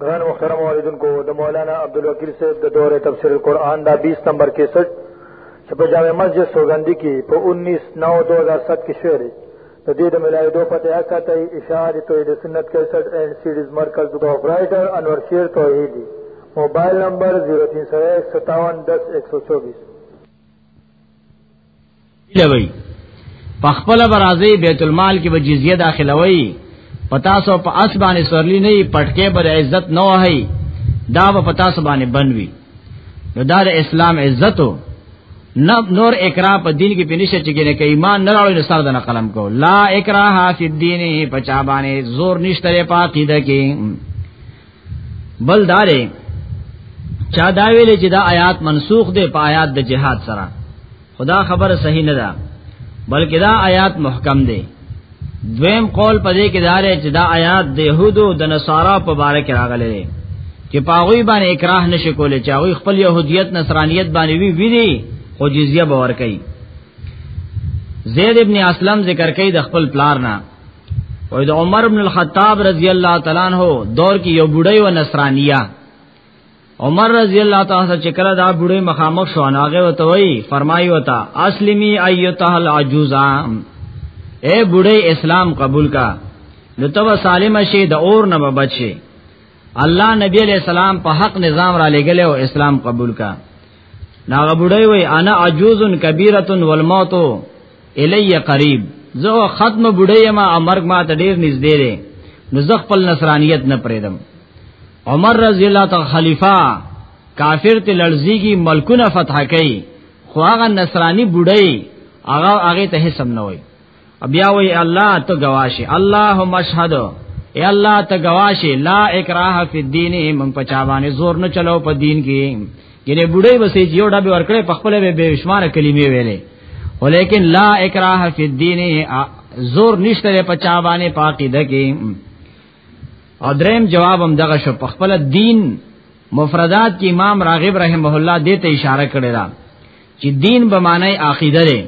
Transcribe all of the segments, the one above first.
گران مخترم والدن کو دا مولانا عبدالوکیل سے دا دور تفسیر القرآن دا بیس نمبر کے سٹ چپا جامع مسجد سوگندی کی پا انیس نو دو ہزار ست کی شعر دا دید ملائی دو پتہ اکا تی اشاہ توحید سنت کے سٹ اینڈ سیڈیز مرکز دو آپرائیٹر انور شیر توحیدی موبائل نمبر زیرو تین سو ایک ستاون دس ایک سو چوبیس لوي په خپل برازي بیت المال کې به جزیه داخلوي پتا سو په اس باندې سورلی نه پټکه بر عزت نه وای دا په پتا سو باندې بنوي نو دار اسلام عزتو نور اقرا په دین کې پینشه چې ګنه کې ایمان نه راوړي نو سر دنه قلم کو لا اقرا فی الدین په چا باندې زور نشته په عقیده کې بل دارې چا دا ویل چې دا آیات منسوخ دی په آیات د جهاد سره خدا خبر صحیح نه ده بلکې دا آیات محکم دی دویم قول پدې کې دارې چې دا آیات د يهودو د نصارا په باره کې راغلي دي چې پاغوي باندې اکراه نشي کولای چې هغه خپل يهودیت نصرانیت باندې وی وی دي خو جزیه باور کوي زید ابن اسلم ذکر کوي د خپل پلار نه وای د عمر ابن الخطاب رضی الله تعالی عنہ دور کې یو بډای و نصرانیه عمر رضی الله تعالی عنہ چې کله دا بډای مخامخ شو ناغه وته وای فرمایي وتا اسلمی ایتها العجوزا اے بډای اسلام قبول کا نو تب سالم شي د اور نه بچي الله نبی علیہ السلام په حق نظام را لګل او اسلام قبول کا ناغه بډای وای انا عجوز کبیره والموت الی قریب زه ختم بډای ما امرګ ما ته ډیر نږدې دی نو زه خپل نصرانیت نه پریدم عمر رضی الله تعالی خلیفہ کافر ته لړزیږي ملکونه فتح کوي خو هغه نصرانی بډای هغه هغه ته حساب نه وای بیا وی الله ته گواشه اللهم اشهد اے الله ته گواشه لا اکراه فی الدین من پچا باندې زور نه چلو په دین کې ګینه بډای وسې جیو ډبه ورکړې په خپل به بشمار کلمې ویلې ولیکن لا اکراه فی الدین زور نشته په چا باندې پاکی دګي او دریم جواب هم دغه شو په خپل دین مفردات کې امام راغب رحمه الله دې ته اشاره کړی دا چې دین به معنی عقیده ده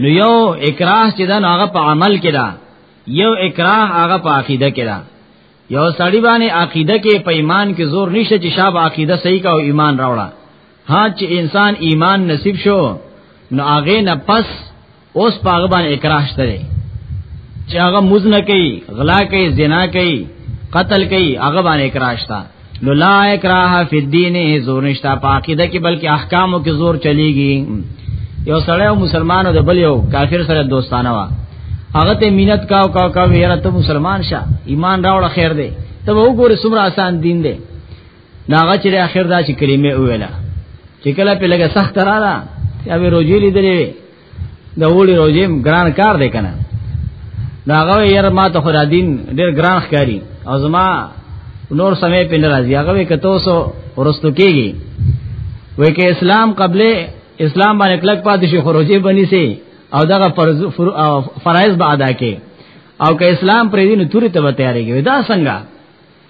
نو یو اکراه چې دا هغه په عمل کې ده یو اکراه هغه په عقیده کې ده یو سړی باندې عقیده کې په ایمان کې زور نشته چې شاب عقیده صحیح کا او ایمان راوړه ها چې انسان ایمان نصیب شو نو هغه نه پس اوس پاغه باندې اکراه شته چې هغه مزنه کوي غلا کوي زنا کوي قتل کوي هغه باندې اکراه شته نو لا اکراه فی الدین زور نشتا پاکیده کې بلکې احکامو کې زور چلیږي یو سړی او مسلمانو د بل یو کافر سره دوستانه وا هغه ته مینت کاو کاو کاو یاره ته مسلمان شه ایمان راوړ خیر دی ته وګوره څومره آسان دین دی ناغه چې اخر دا چې کلمې ویلا چې کله په لګه سخت رااله یا به روجي لیدلې د اولی روزیم ګران کار دی کنه دا هغه یې ما ته خدای دین ډیر ګران ښکاری او زما نور سمې په ناراضي هغه کته سو ورستو کېږي وای کې اسلام قبله اسلام باندې کلک پاتې شي خروجي بني سي او دغه فرض فرایض به ادا کړي او که اسلام پرې دین توري ته تیارېږي دا څنګه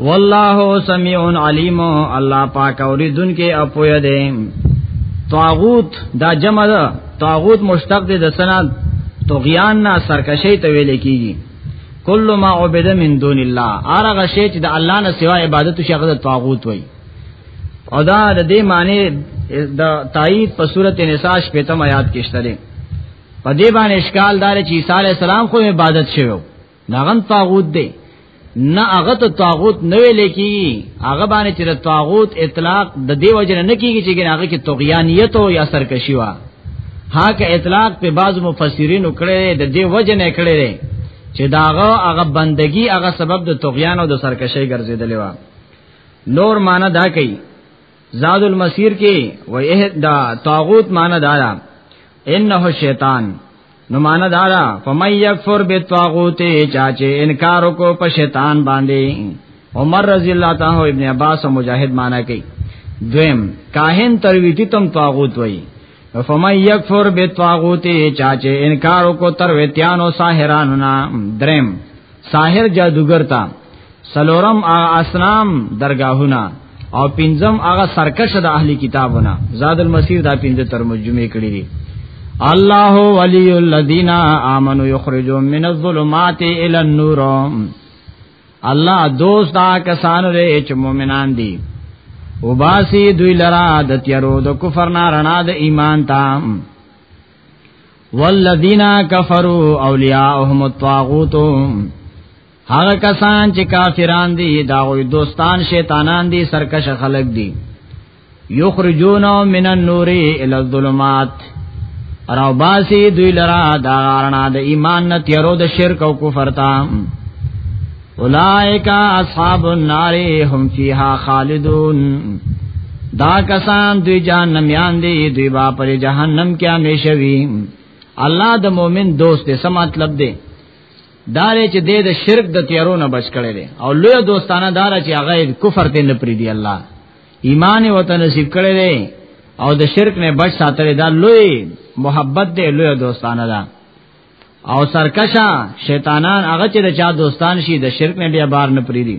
والله سميع عليم الله پاک اوریدونکو او پوهه دی طاغوت دا جمع ده طاغوت مشتق دی د سند طغیان نه سرکشی ته ویل کیږي کله ما عبد من دون الله ارغه شی چې د الله نه سوا عبادت شي هغه طاغوت وای او دا د دې معنی د تایید په صورت نساء شپږم آیات کې شته په دې باندې اشکال دار چې عیسی علی السلام خو عبادت شوی ناغن طاغوت دی نه هغه ته طاغوت نه ویل کی هغه باندې چې د طاغوت اطلاق د دې وجه نه کیږي چې هغه کې طغیانیت او یا سرکشی وا هاکه اطلاق په بعض مفسرین کړي د دې وجه نه کړي چې داغه هغه بندگی هغه سبب د طغیان او د سرکشی ګرځیدلی وا نور معنا دا کوي زاد المسیر کې و دا طاغوت معنا دا انه شیطان نو معنا دا ده فمن یکفر بالطاغوت چا چې انکار کو په شیطان باندې عمر رضی الله تعالی ابن عباس او مجاهد معنا کوي دویم کاهن ترویتی تم طاغوت وای فمن یکفر بالطاغوت چا چې انکار کو ترویتانو ساحرانو نا دریم ساحر جادوګر تا سلورم اسلام درگاهونه او پنځم هغه سرکش د اهلی کتابونه زاد المسیر دا پنځه ترجمه کړی دي الله ولی الذین آمنوا یخرجون من الظلمات الی النور الله دوست دا کسان لري چې مؤمنان دي وباسي دوی لرا د تیرو د کفر نه رڼا د ایمان تام والذین کفروا اولیاءهم الطاغوت هغه کسان چې کافران دي دا وي دوستان شیطانان دي سرکش خلق دي یخرجون من النور الى الظلمات راو باسی دوی لرا دا غارنا د ایمان نه تیرو د شرک او کفر تا اولائک اصحاب النار هم فیها خالدون دا کسان دوی جهنم یان دي دوی با پر جهنم کې همیشه وي الله د مؤمن دوست څه مطلب دی دا لري چې د شرک د تیارو نه بچ کړي دي او لوی دوستانه دار چې هغه کفر ته نه پری دی الله ایمان او ته نصیب کړي دي او د شرک نه بچ ساتل دا لوی محبت دی لوی دوستانه ده او سرکشا شیطانان هغه چې د چا دوستان شي د شرک نه بیا بار نه پری دي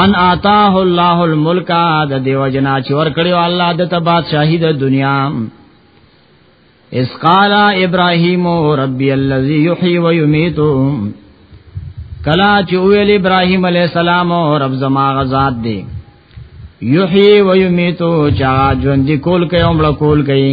ان آتاه الله الملک د دیو جنا چې ور کړیو الله د تبا شاهد دنیا اس قال ابراهیم ربی الذی یحیی و یمیت کلا چې ویل ابراهیم علی السلام او رب زما غزاد دی یحیی و یمیت چا ژوند کول کوي عمر کول کوي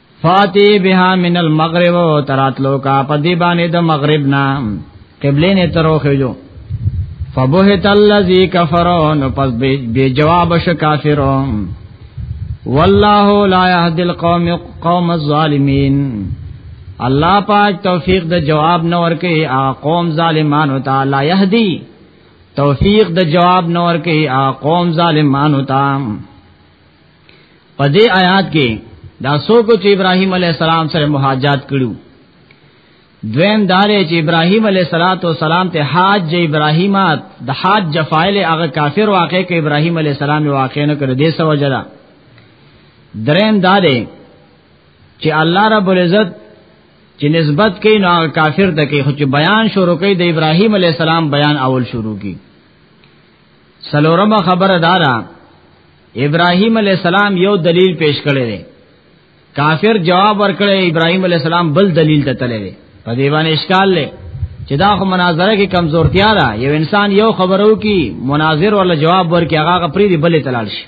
فاتی بها من المغرب تراتلو کا پدی باندې د مغرب نا قبله نه تروخه جو فبهت الذی کفروا نو پس به جواب ش کافرو والله لا يهدي القوم قوم الظالمين الله پاک توفیق د جواب نه ورکه ا قوم ظالمانو ته لا يهدي توفیق د جواب نه ورکه ا قوم ظالمانو ته په دې آیات کې دا څوک چې ابراهیم علی السلام سره مهاجات کړو دویم دارې چې ابراهیم علی السلام ته حاج ابراهیم د حاج جفایل هغه کافر واقع کې ابراهیم علی السلام واقع نه کړ دې سو جدا دریم دارې چې الله رب العزت چې نسبت کوي نو کافر ته کوي خو چې بیان شروع کوي د ابراهیم علی السلام بیان اول شروع کوي سلورمه خبره دارا ابراهيم عليه السلام یو دلیل پیش کړی دی کافر جواب ورکړی ابراهيم عليه السلام بل دلیل ته تللی دی په دې باندې اشکال لې چې دا خو مناظره کې کمزورتیا ده یو انسان یو خبرو کې مناظر ولا جواب ورکړي هغه پری دی بلې تلل شي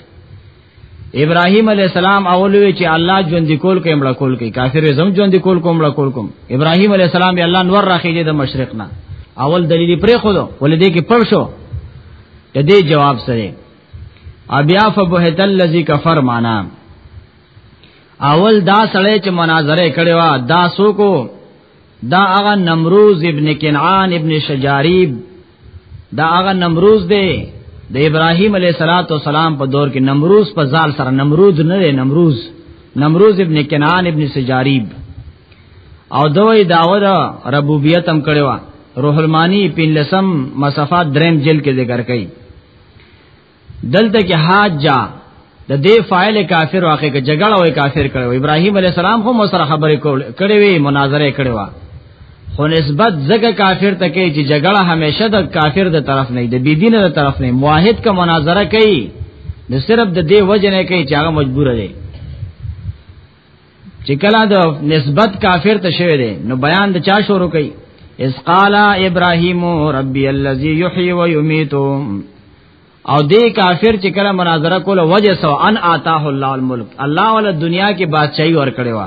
ابراهيم عليه السلام اول وی چې الله ژوند کول کوي مړ کول کوي کافر زم ژوند کول کوم مړ کول کوم ابراهيم عليه السلام به الله نور راخېږي د مشرق نه اول دلیل پرې خو دو ولدې کې پړ شو د دې جواب سره ابیا فبهت الذی کفر معنا اول دا سړی چې مناظره کړي وا دا سو کو دا هغه نمروز ابن کنعان ابن شجاریب دا هغه نمروز دی د ابراهیم علیه السلام په دور کې نمروز په ځال سره نمرود نه دی نمروز نمروز ابن کنعان ابن سجاریب او دوی داود ربوبیت هم کړو روح المانی پین لسم مصفات دریم جل کې ذکر کړي دلته کې حاجا د دې فاعل کافر واقع کې جګړه وای کافر کړو ابراهيم عليه السلام خو مسره خبرې کړې وي مناظره کړې و خو نسبت زګه کافر ته کې چې جګړه همیشه د کافر د طرف نه د بی دین د طرف نه موحد کا مناظره کوي د صرف د دې وجه نه کوي چې هغه مجبور دی چې کله د نسبت کافر ته شوی دی نو بیان د چا شروع کړي اس قال ابراهيم ربي الذي يحيي ويميت او دې کافر چې کله مناظره کوله وجه سو ان آتاه الله الملك الله ول دنیا کې بادشاہي ور کړی و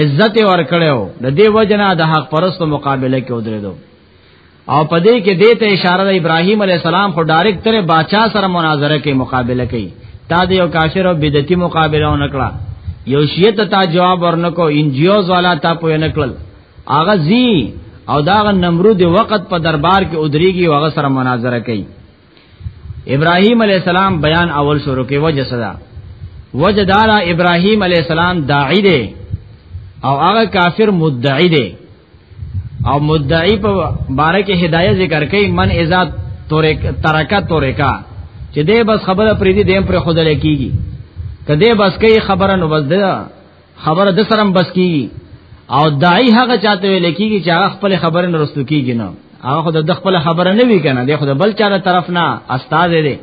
عزت ور کړو د دې وجنه د حق پرستو مقابله کې ودرېدو او په دې کې دې ته اشاره د ابراهیم علی السلام خو ډایرکټ تر باچا سره مناظره کوي مقابله کوي تا دې یو کافر او بدعتي مقابله ونکړه یو شیعه تا جواب ورنکو انجیوز والا تا پوی نکړل اغه زی او داغه نمرود وخت په دربار کې ادریږي او هغه سره مناظره کوي ابراهيم عليه السلام بیان اول شروع کې وجه صدا وجه دارا ابراهيم عليه السلام داعي دی او هغه کافر مدعي دی او مدعي په باره کې هدايه ذکر کوي من اذا تورک ترکا تورکا چې دې بس خبره پریدي دیم پر خود لکېږي کده بس کوي خبره نو بس ده خبره د سرم بس کیږي او دای هغه چاته ویل کیږي چې هغه خپل خبره نه رسو کیږي نه هغه خود د خپل خبره نه وی کنه د خود بل چاره طرف نه استاد دی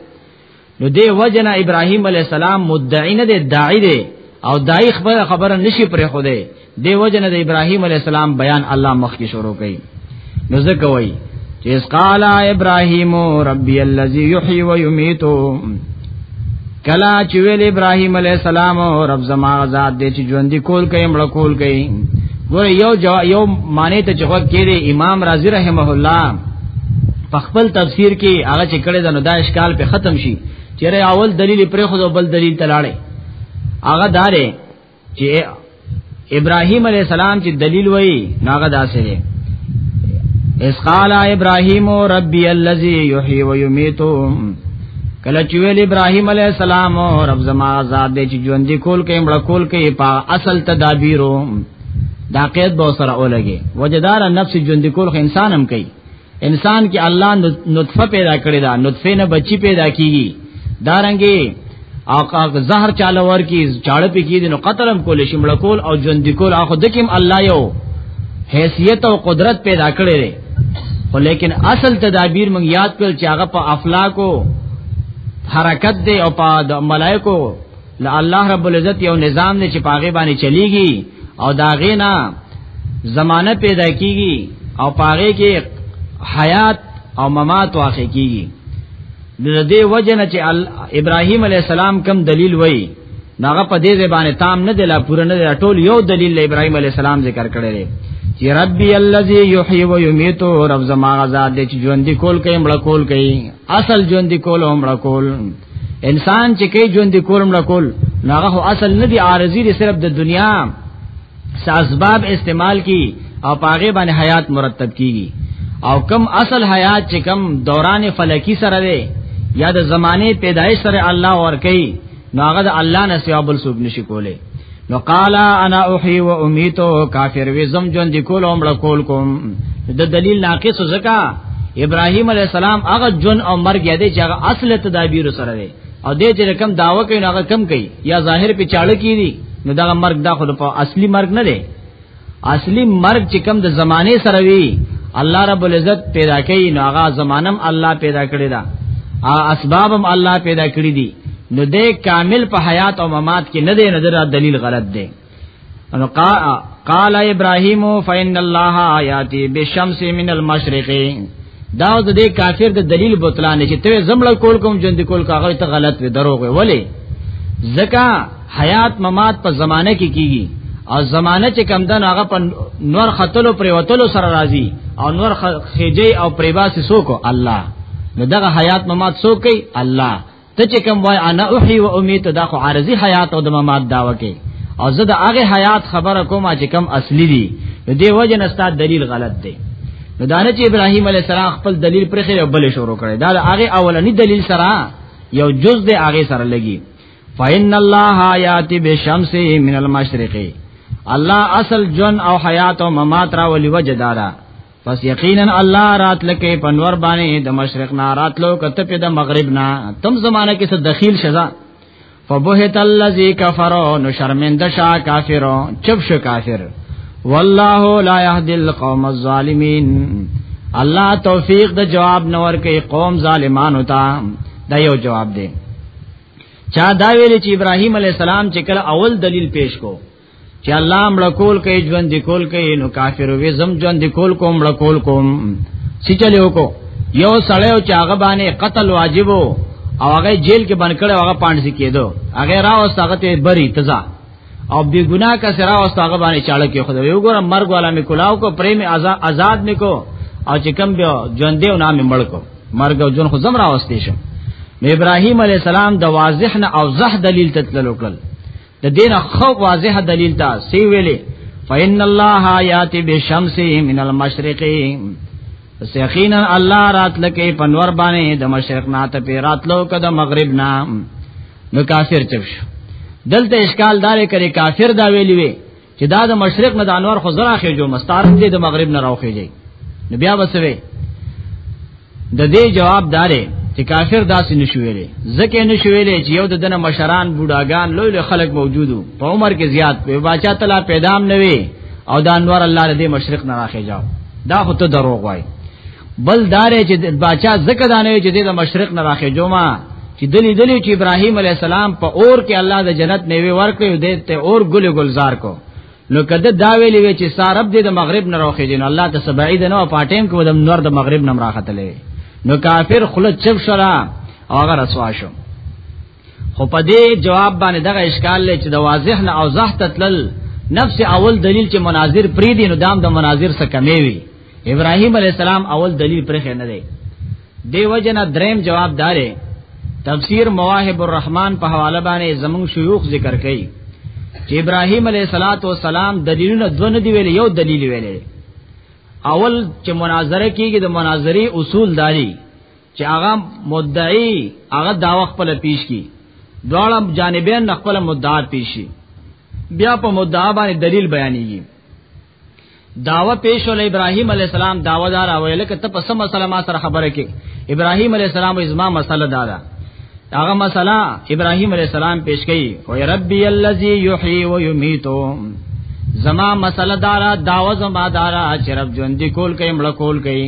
نو دی وجنه ابراهیم علی السلام مدعی نه دی داعی دی او دای خبره خبره نشي پرې خو دی دی وجنه د ابراهیم علی السلام بیان الله مخ کی شروع کړي نو ځکه وای چې اس قال ابراهيم ربي الذي يحيي ويميت کلا چې ویل ابراهيم عليه السلام او رب زما ذات دې چې ژوند کول کوي مړ کول کوي ګور یو جو یو معنی ته چوک کړي امام رازي رحمه الله په خپل تفسیر کې هغه چې کړي د نو دا اشکال په ختم شي چیرې اول دلیل پرې خو بل دلیل تلاړي هغه داره چې ابراهيم عليه السلام چې دلیل وایي ناغه داسې دی اس قال ابراهيم ربي الذي يحيي ويميت کله چې ویل ابراهيم عليه السلام رب زما آزاد دي چې ژوند کول کې مړ کول کې په اصل تدابیرو دا قید به سره اولګي وجدار نفس ژوند کول خو انسان هم کوي انسان کې الله نطفه پیدا کړی دا نطفه نه بچی پیدا کیږي دارنګي او که زهر چاله ورکی چاړه پی کیدی نو قتلم کول شي مړ کول او ژوند کول اخو دکیم الله یو حیثیت او قدرت پیدا کړی دی خو لیکن اصل تدابیر مونږ یاد کړل چې هغه په افلاکو حرکت دی او په ملائکو د الله رب العزت یو نظام دی چې پاغه باندې چلیږي او دا غینا زمانه پیدا کیږي او پاغه کې حیات او ممات واقع کیږي د دې وجنه چې ابراهیم علی السلام کم دلیل وای ناغه په دې باندې تام نه دی لا پوره نه دی ټول یو دلیل ابراهیم علی السلام ذکر کړی دی چې ربي الذي يحيي ويميت رب زما غزاد دې چې ژوند کول کوي مړ کول کوي اصل ژوند کول او مړ کول انسان چې کوي ژوند کولم را کول ناغه اصل نه دی عارضی دی صرف د دنیا ساسباب استعمال کی او پاغه باندې حیات مرتب کیږي او کم اصل حیات چې کم دوران فلکی سره دی یا د زمانه پیدایش سره الله ور کوي ناغه د الله نه سیابل سوب نشي کوله نو قال انا احي و اميت کافر وي زم جون دي کول عمر کول کوم د دلیل ناقص زکا ابراهيم عليه السلام هغه جون او مرګ یې دي چې هغه اصل تدابیر سره دي او دې چې کم داوا کوي هغه کم کوي یا ظاهر په چاړه کې دي نو دا مرګ دا خود په اصلي مرګ نه دی اصلي مرګ چې کم د زمانه سره وی الله رب العزت پیدا کړي نو هغه زمانم الله پیدا کړی دا اسبابم الله پیدا کړی دي نو دې کامل په حیات او ممات کې نه دی نظر دلیل غلط دی نو قال ابراهيم فإن الله آياتي بالشمس من المشرق دا د دې کافر د دلیل بوتلان چې ته زمړ کول کوم جند کول کاغه ته غلط وي دروغ وي ولی زکا حیات ممات په زمانه کې کیږي او زمانه چې کم دن هغه په نور خطلو پر وتلو سره راضي او نور خېجي او پریباسي سوکو الله نو دغه حیات ممات سوکي الله ته چې کوم وای انا احي و اميت دا خو عارضي حیات او د ممات داوا کوي او زه د هغه حیات خبره کوم چې کم اصلي دي نو دی وجه نستا دلیل غلط دی نو دانه چې ابراهيم عليه السلام خپل دلیل پر خیر بل شروع کړي دا د هغه اولنی دلیل سره یو جز دی هغه سره لګي فإن الله آیاتی بشمس من المشرق الله اصل جن او حیات او ممات را ولي وجدارا پس یقینا الله رات لکه پنور باندې د مشرق نه راتلو کته په د مغرب نه تم زمانہ کې څه دخیل شزا فبهت الذی کفروا نو شرمند شا کافرو چپ شو کافر والله لا يهدي القوم الظالمين الله توفیق د جواب نور کوي قوم ظالمانو ته دا یو جواب دی چا دا ویل چې ابراهیم علی السلام چې کله اول دلیل پیش کو چې الله مړ کول کوي ژوند دی کول کوي نو کافر وي زم ژوند دی کول کوم مړ کول کوم سی چلیو کو یو سړی او چاغه باندې قتل واجب او هغه جیل کې بند کړو هغه پاند سي کېدو هغه را اوس هغه ته بری تزا او بی ګناه کا سرا اوس هغه باندې چاړه کې خدای یو ګور مرګ والا می کلاو کو پریم آزاد می کو او چې کم بیا ژوند دی او نام مړ کو مرګ او جون خو زم را اوس دي شم ابراهيم عليه السلام د واضح نه او زه دلیل تتل وکړل د دینه خو واضح دلیل دا سی ویلې فإن الله یاتی بالشمس من المشرق سیخینا الله رات لکه پنور باندې د مشرق نه ته پی رات لو کده مغرب نه نو کافر چپ شو دلته اشکال دار کړي کافر دا ویلی وی چې دا د مشرق نه د انوار خو زرا خېجو مستار دې د مغرب نه راوخېږي نو بیا وسوي د دې جواب دارې چې کافر داسې نشویلې ځکه نشویلې چې یو د دنه مشران بوډاګان لوی لوی خلک موجودو په عمر کې زیات په بچا تلا پیدام نه وي او د انوار الله دې مشرق نه راخېجاو دا خو ته دروغ وای بل دار چې باچا زکه دانه چې د مشرق نه راخې جمعه چې دلی دلی چې ابراهیم علی السلام په اور کې الله د جنت میوه ورکړي دې ته اور ګل گلزار کو نو کده دا ویلې وی چې سارب دې د مغرب نه راخې جن الله ته سبعید نه په ټیم کې ودم نور د مغرب نه راختلې نو کافر خلک چپ شرا او هغه رسوا شو خو په دې جواب باندې دغه اشکال لې چې د واضح نه او زه تتل نفس اول دلیل چې مناظر پری دي نو دام د مناظر څخه کمی وي ابراهيم عليه السلام اول دلیل پرې نه دی دی وجنه دریم جواب دارې تفسیر مواهب الرحمن په حواله باندې زمون شيوخ ذکر کړي چې ابراهيم عليه صلوات و سلام دلیلونه دو نه دی ویل یو دلیل ویل اول چې مناظره کیږي د مناظري اصول داري چې هغه مدعی هغه داوا خپل پیش کی دواړه جانبین خپل مدعا پیش شي بیا په مدعا باندې دلیل بیانېږي داوا پیش ول ابراهیم علی السلام داوا دار اویل ک ته په سم مسله ما سره خبره کې ابراهیم علی السلام ازما مسله دارا هغه مسله ابراهیم علی السلام پیش کړي او ربی الذی یحیی و یمیت زما مسله دارا داوا زما دارا چې رب ژوند کول کوي مړ کول کوي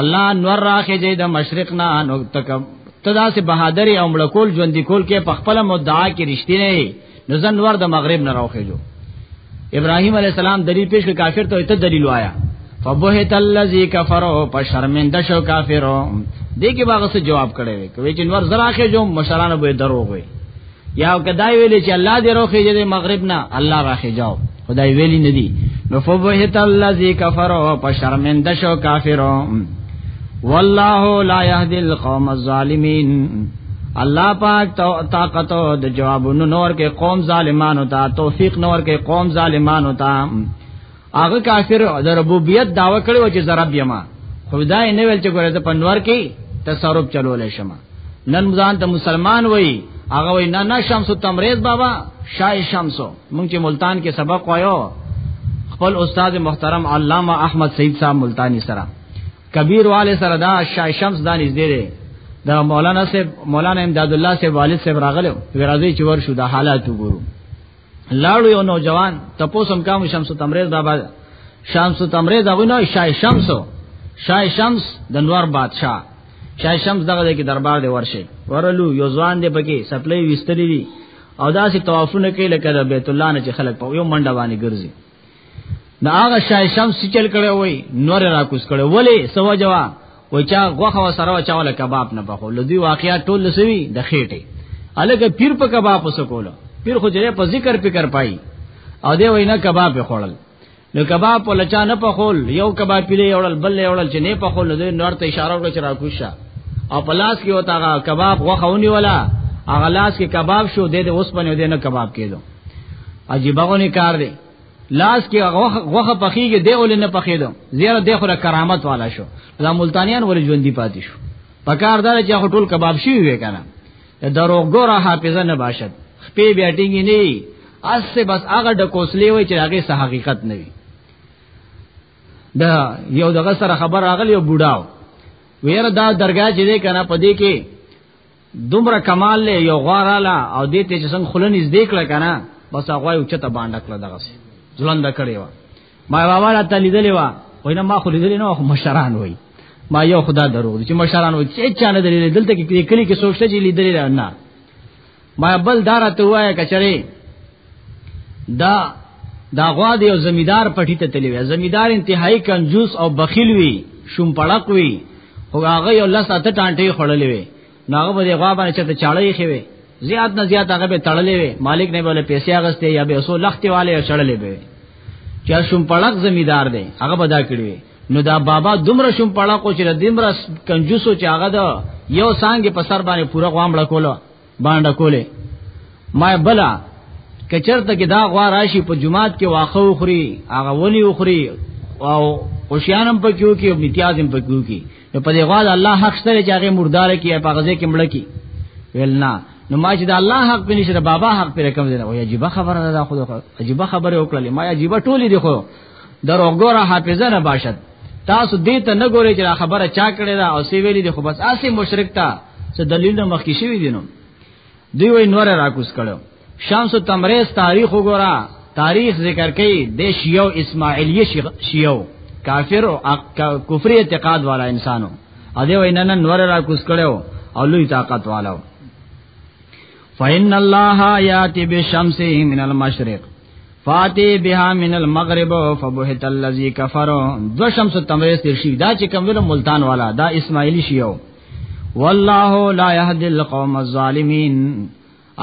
الله نور راخه دې د مشرق نه نو تک تدا سے بہادر او ملکول ژوند کول کې په خپل مدعا کې رښتینه نو زن نور د مغرب نه راخه جو ابراهيم عليه السلام دلیل پیش کې کافر ته ته دلیل وایا فبهت الذی کفروا پشرمند شو کافرو دې کې باغ څه جواب کړي وي کوي چې نور زراخه جو مشرانو به دروغ وي یا کدای ویل چې الله دې روخه دې مغرب نه الله راخه جاو خدای ویلی ندی نو فوهت الذی کفر او پشرمند شو کافرو والله لا يهدي القوم الظالمين الله پاک طاقت او د جوابونو نور کې قوم ظالمانو ته توفیق نور کې قوم ظالمانو ته هغه کافر د ربوبیت داوا کړی و چې زرب یما خدای نه ویل چې ګوره ته پنور کې تصرف چلول شم نن ځان ته مسلمان وای هغه وای نه نه شمس تمریز بابا شای شمس مونږ چې ملتان کې سبق وایو خپل استاد محترم علامه احمد سید صاحب ملتانی سره کبیر والے سره دا شای شمس دا نږدې دی دا مولانا صاحب مولانا امداد الله صاحب والد صاحب راغلو ورازي چې ور شو دا حالات وګورو لاړو یو نوجوان تپوسم کام شمس تمریز بابا شمس تمریز هغه نه شای شمس شای شمس د نور بادشاہ شای شمس دغه کې دربار دی ورشه ورلو یو ځوان دی پکې سپلې وستلې دي او داسې طوافونه کوي لکه د بیت الله نه چې خلک په یو منډه باندې ګرځي دا هغه شای شمس چل کړي وای نور را کوس کړي ولی سو جوا و چا غوخه سره و چا ول کباب نه بخو لدی واقعیا ټول لسوی د خېټه الګه پیر په کباب وسکول پیر خو جره په ذکر فکر پای او دی وینا کباب په خړل نو کباب په لچا نه په خول یو کباب پیلې اورل بل اورل چې نه په خول نو نور ته اشاره وکړه چې را کوشه او پلاس کې وتا کباب غوخه ونی ولا اغلاس کې کباب شو د اوس باندې د نه کباب کېدو عجیب غونې کار دی لاس کې غوخه پخېږي دی ولې نه پخېدم زیره د خوره کرامت والا شو دا ملتانیان ولې ژوند دی پاتې شو پکار دار چې ټول کباب شي وي کنه دروغ ګور حافظه نه باشد خپې بیا ټینګې نه وي اس سے بس هغه د کوسلې وي چې هغه سه حقیقت نه وي دا یو دغه سره خبر راغلی یو بوډاو ویره دا درګه چې ده کنه پدې کې دومره کمال له یو غواراله او دې ته چې څنګه خلنې زده کړه کنه بس هغه یو چته باندې کړه دغه سي ځلنده کړی و ما بابا را ته لیدلې و وینا ما خو لیدلې نه خو مشران وای ما یو خدا درو چې مشران وای چې چانه درې دلته کې کلی کې سوچته چې لیدلې نه ما بل دارا ته وای کچره دا دا غوا دی او زمیدار پټی ته تلوي زمیدار انتهایی کنجوس او بخیل وی شوم پړق وی او هغه یو لس اته ټانټې خړلې وی ناغه به غوا باندې چته چاړې خوي زیات نه زیات هغه به تړلې وی مالک نه بوله پیسې اغسته یا به وسو لختي والے او چړلې به چا شوم پړق زمیدار دی هغه بدا کړی نو دا بابا دومره شوم پړق او چې دومره کنجوسو چې هغه دا یو سانګې په سر باندې پورا غوامړه کوله باندې کوله ما بلا کچرته کې دا غوا راشي په جمعات کې واخه وخوري هغه ونی وخوري او خوشیانم پکیو کې او امتیازم پکیو کې نو په دې غوا د الله حق سره چې هغه مردار کې په غزه کې مړ کې ویلنا نو ما چې د الله حق په نشره بابا حق پر کوم دی نو عجیب خبره ده خو عجیب خبره وکړلې ما عجیب ټولې دي خو درو ګوره حافظه نه باشد تاسو دې ته نه ګورئ چې خبره چا کړې ده او سی ویلې دي خو بس اسی مشرک تا څه دلیل نه مخکې شوی دي نو دوی وای نور راکوس کړو شمس تمریز تاریخ وګوره تاریخ ذکر کوي د شیو اسماعیلی شیو کافر او کفر اعتقاد والا انسانو ا دې وای نن نور راکوس کړو او لوی طاقت والو فإن الله يأتي بالشمس من المشرق فاتی بها من المغرب فبهت الذی کفر دو شمس تمریز تیر شي دا چې کوم ویل ملتان والا دا اسماعیلی شیو والله لا يهدي القوم الظالمین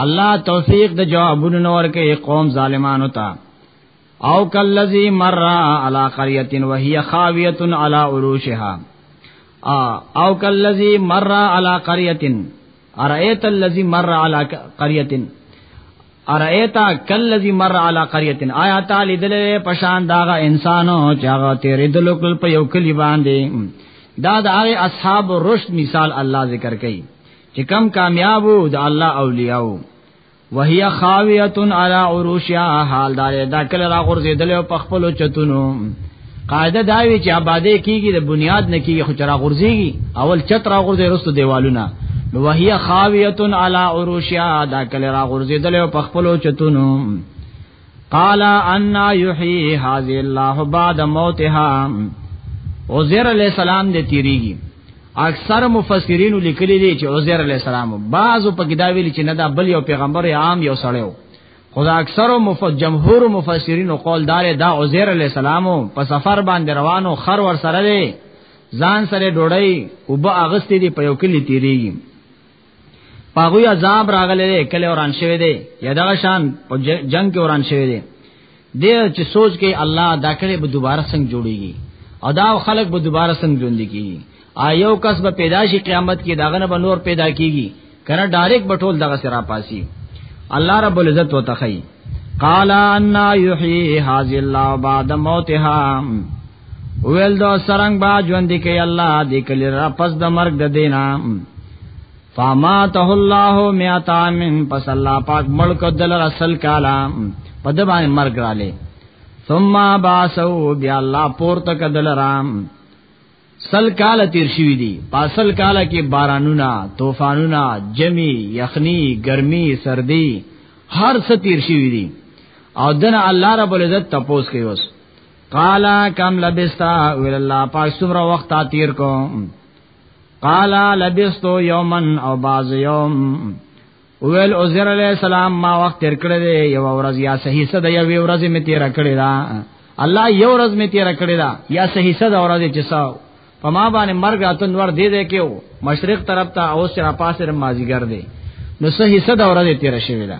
الله توفیق د جوابونو نور کې قوم ظالمانو ته او کلذي مر علی قريه وهي خاويه علی عروشها او کلذي مر علی قريه ارایت الذی مر علی قريه ارایت کلذی مر علی قريه آیا تعالی دل پشان داغه انسانو چې هغه تیرې د لوکل په یو کلی باندې دا د هغه اصحاب رشد مثال الله ذکر کړي چې کم کامیابو د الله اولیاءو وهي خاویه علی عروشها حال دار دا کله را غورځیدل او پخپل چتونو قاعده دا وی چې آبادې کیږي د بنیاد نه کیږي خو چرا غورځيږي اول چت را غورځي رستو دیوالونه نو وهي خاویه علی عروشها دا کله را غورځیدل او پخپل چتونو قال ان یحیی هذه الله بعد موتها عزیر علیہ السلام دې تیریږي اکثر مفسرین لیکلي دي چې عزیر علیہ السلام بعضو په کتاب ویل چې نه دا بل یو پیغمبر عام یو سړیو خدا اکثر مف جمهور مفسرین قول دار دا عزیر علیہ السلام په سفر باندې روانو خر ور سره دی ځان سره ډوړی او به اغستې دی په یو کلی تیریږي پاغوی عذاب راغلی دی کله اوران شوی دی یا دغه شان په جنگ کې اوران شوی دی دې چې سوچ کې الله دا کړي به دوباره څنګه جوړيږي او دا خلک به دوباره څنګه ژوند کیږي آیو کس به پیدا شي قیامت کې داغه نه به نور پیدا کیږي کنه ډایرک بټول دغه سره پاسي الله رب العزت وتخی قال ان یحیی هذه الله بعد موتها ویل دو سرنګ با ژوند کې الله دې کلی را پس د مرګ د دینا فاماته الله میاتا من پس الله پاک ملک دل رسل کالا په د باندې مرګ را لې ثم باسو بیا الله پورته کدل رام سل کال تیر شوی دی پاسل کال کې بارانونه طوفانونه جمی یخنی گرمی سردی هر څه تیر شوی دی او دنه الله رب العزت تپوس کوي قالا کم لبستا ویل الله پاک سمره وخت تیر کو قالا لبستو یومن او باز یوم ویل عزر علی السلام ما وخت تیر کړی دی یو ورځ یا صحیح صد یو ورځ می تیر کړی دا الله یو ورځ می تیر کړی دا یا صحیح صد ورځ چې ساو په ما باندې مرګ اتن ور دی دی کېو مشرق طرف ته او سره پاسره مازیګر دی نو صحیح صد ورځ تیر شوی دا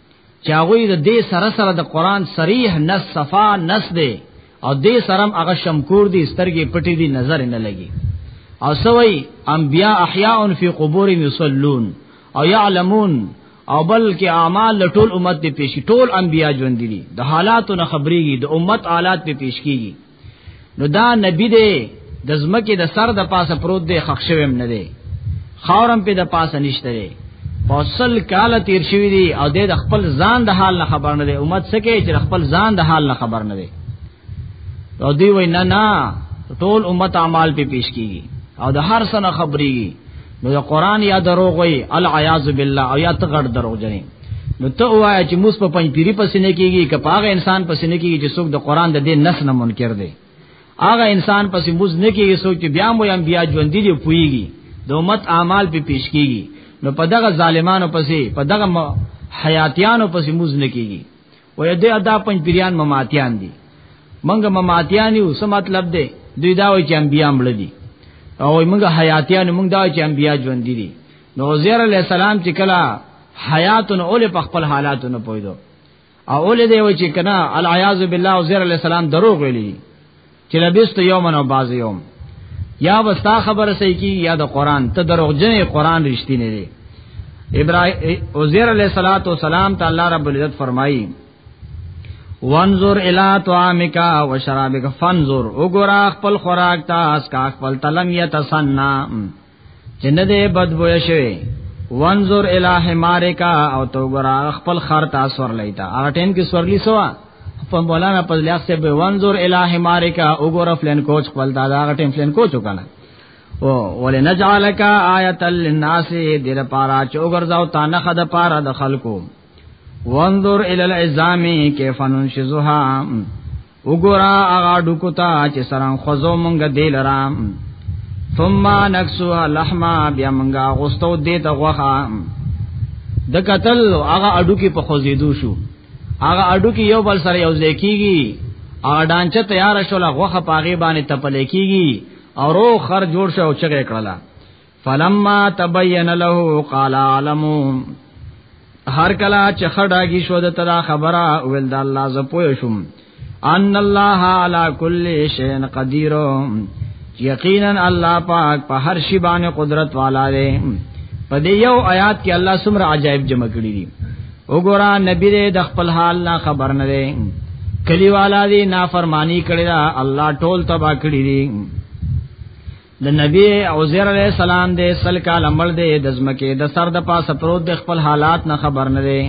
چې هغه د دې سره سره د قران صریح نص صفا نص دی او دې سرم هغه شمکور دی سترګې پټې دی نظر نه لګي او سوي انبیاء احیاء فی قبور یصلون او یعلمون او بلکې اعمال له ټول امت دی پیش ټول انبیاء ژوند دي د حالاتو نه خبرېږي د امت حالات په پیش کیږي نو دا نبی دی د زمکه د سر د پاسه پروت دی خښ شویم نه دی خاورم په د پاسه نشته دی فصل کال تیر شوی دی او د خپل ځان د حال نه خبر نه دی امت سکه چې خپل ځان د حال نه خبر نه دی او دی وای نه نه ټول امت اعمال په پیش کیږي او د هر سنه خبري نو د قران یا دروغ وي العیاذ بالله او یا تغړ دروغ جنې نو ته وایې چې موږ په پنځ پیری پسې نه کیږي که پاغه انسان پسې نه کیږي چې څوک د قران د دې نس نه منکر دی هغه انسان پسې موږ نه کیږي څوک چې بیا مو یم بیا ژوند دی پویږي د امت اعمال په پیش کیږي نو په دغه ظالمانو پسې په دغه حیاتیانو پسې موږ نه کیږي وې دې ادا پنځ پیران مماتیان دي منګ مماتیان یو څه مطلب دی دوی دا وایي چې انبیا مړ دي او موږ حیاتیان موږ دا چې انبیا ژوند دي نو عزیر علی السلام چې کلا حیات نو اول په خپل حالات نه پویدو او اول دی و چې کنا العیاذ بالله عزیر علی السلام دروغ ویلی چې لبست یومن او باز یوم یا وستا خبره صحیح کی یا د قران ته دروغجن قران رښتینی دی ابراهیم عزیر علیہ الصلات والسلام تعالی رب العزت فرمایي وانظر الی طعامک و شرابک فانظر وګرا خپل خوراک ته اس کا خپل تلم یتسنا چې نه دې بد بوې شوی وانظر الی حمارک او تو ګرا خپل خر تا سور لیتا هغه ټیم کې سورلی سوا په مولانا فضل اخ سے به وانظر الی حمارک او ګرا فلن کوچ خپل دا هغه ټیم فلن کوچ وکنه او ولنجعلک آیه للناس دیر پارا چوغرزاو تا نه خد پارا د خلکو وانظر الی العظام کیف ننشزها وګورا هغه ډکو ته چې سران خوځو مونږ دی لرام ثم نکسو لحما بیا مونږه غوستو دې ته غوخه د قتل هغه اډو کې په خوځېدو شو هغه اډو کې یو بل سره یو ځای کیږي او ډانچه تیار شول غوخه پاغي باندې تپلې کیږي او رو خر جوړ شو چغې کړله فلما تبين له قال علمو هر کلا چې خړاږي شو د تدا خبره ول د الله ز پوه شوم ان الله على كل شيء قدير یقینا الله پاک په هر شی باندې قدرت والا دی په دې یو آیات کې الله سمره عجایب جمع کړی دي وګوره نبی دې د خپل حال نه خبر نه دی کلیوالا دې نافرمانی کړی دا الله ټول تبا کړی دي د نبی عزیر علیہ السلام د سل کال عمل د دزمکه د سر د پاسه پروت د خپل حالات نه خبر نه دی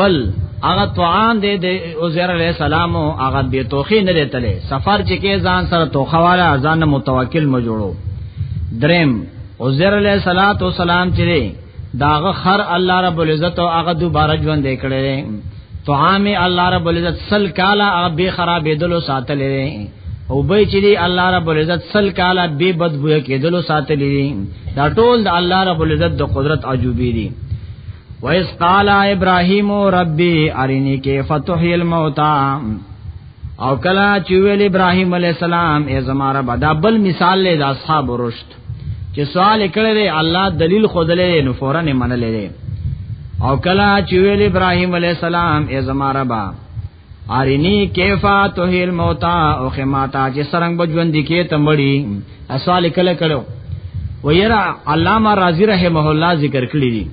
بل هغه توان دی د عزیر علیہ السلام او هغه به توخی نه دیتله سفر چې کې ځان سره توخه والا ځان متوکل مو جوړو دریم عزیر علیہ الصلات والسلام چې داغه خر الله رب العزت او هغه دوباره ژوند کړي طعام الله رب العزت سل کالا به خرابې دلو ساتلې او به چې دی الله رب العزت سل کالا به بدبو کېدلو ساتلې دا ټول د الله رب العزت د قدرت عجوبې دي وَإِذْ قَالَ إِبْرَاهِيمُ رَبِّي أَرِنِي كَيْفَ تُحْيِي الْمَوْتَى او کلا چې ویل ابراهيم عليه السلام ای زماره بدا بل مثال له اصحاب رشد چې سوال کړی دی الله دلیل خودلې نو فورا نه منلې دی او کلا چې ویل ابراهیم علی السلام ای زما ربا ارینی کیفا توهیل موتا او خماتا چې سرنګ بجوند کې تمړي سوال کله کړو ویرا علامہ رازی رحمه الله ذکر کړی دی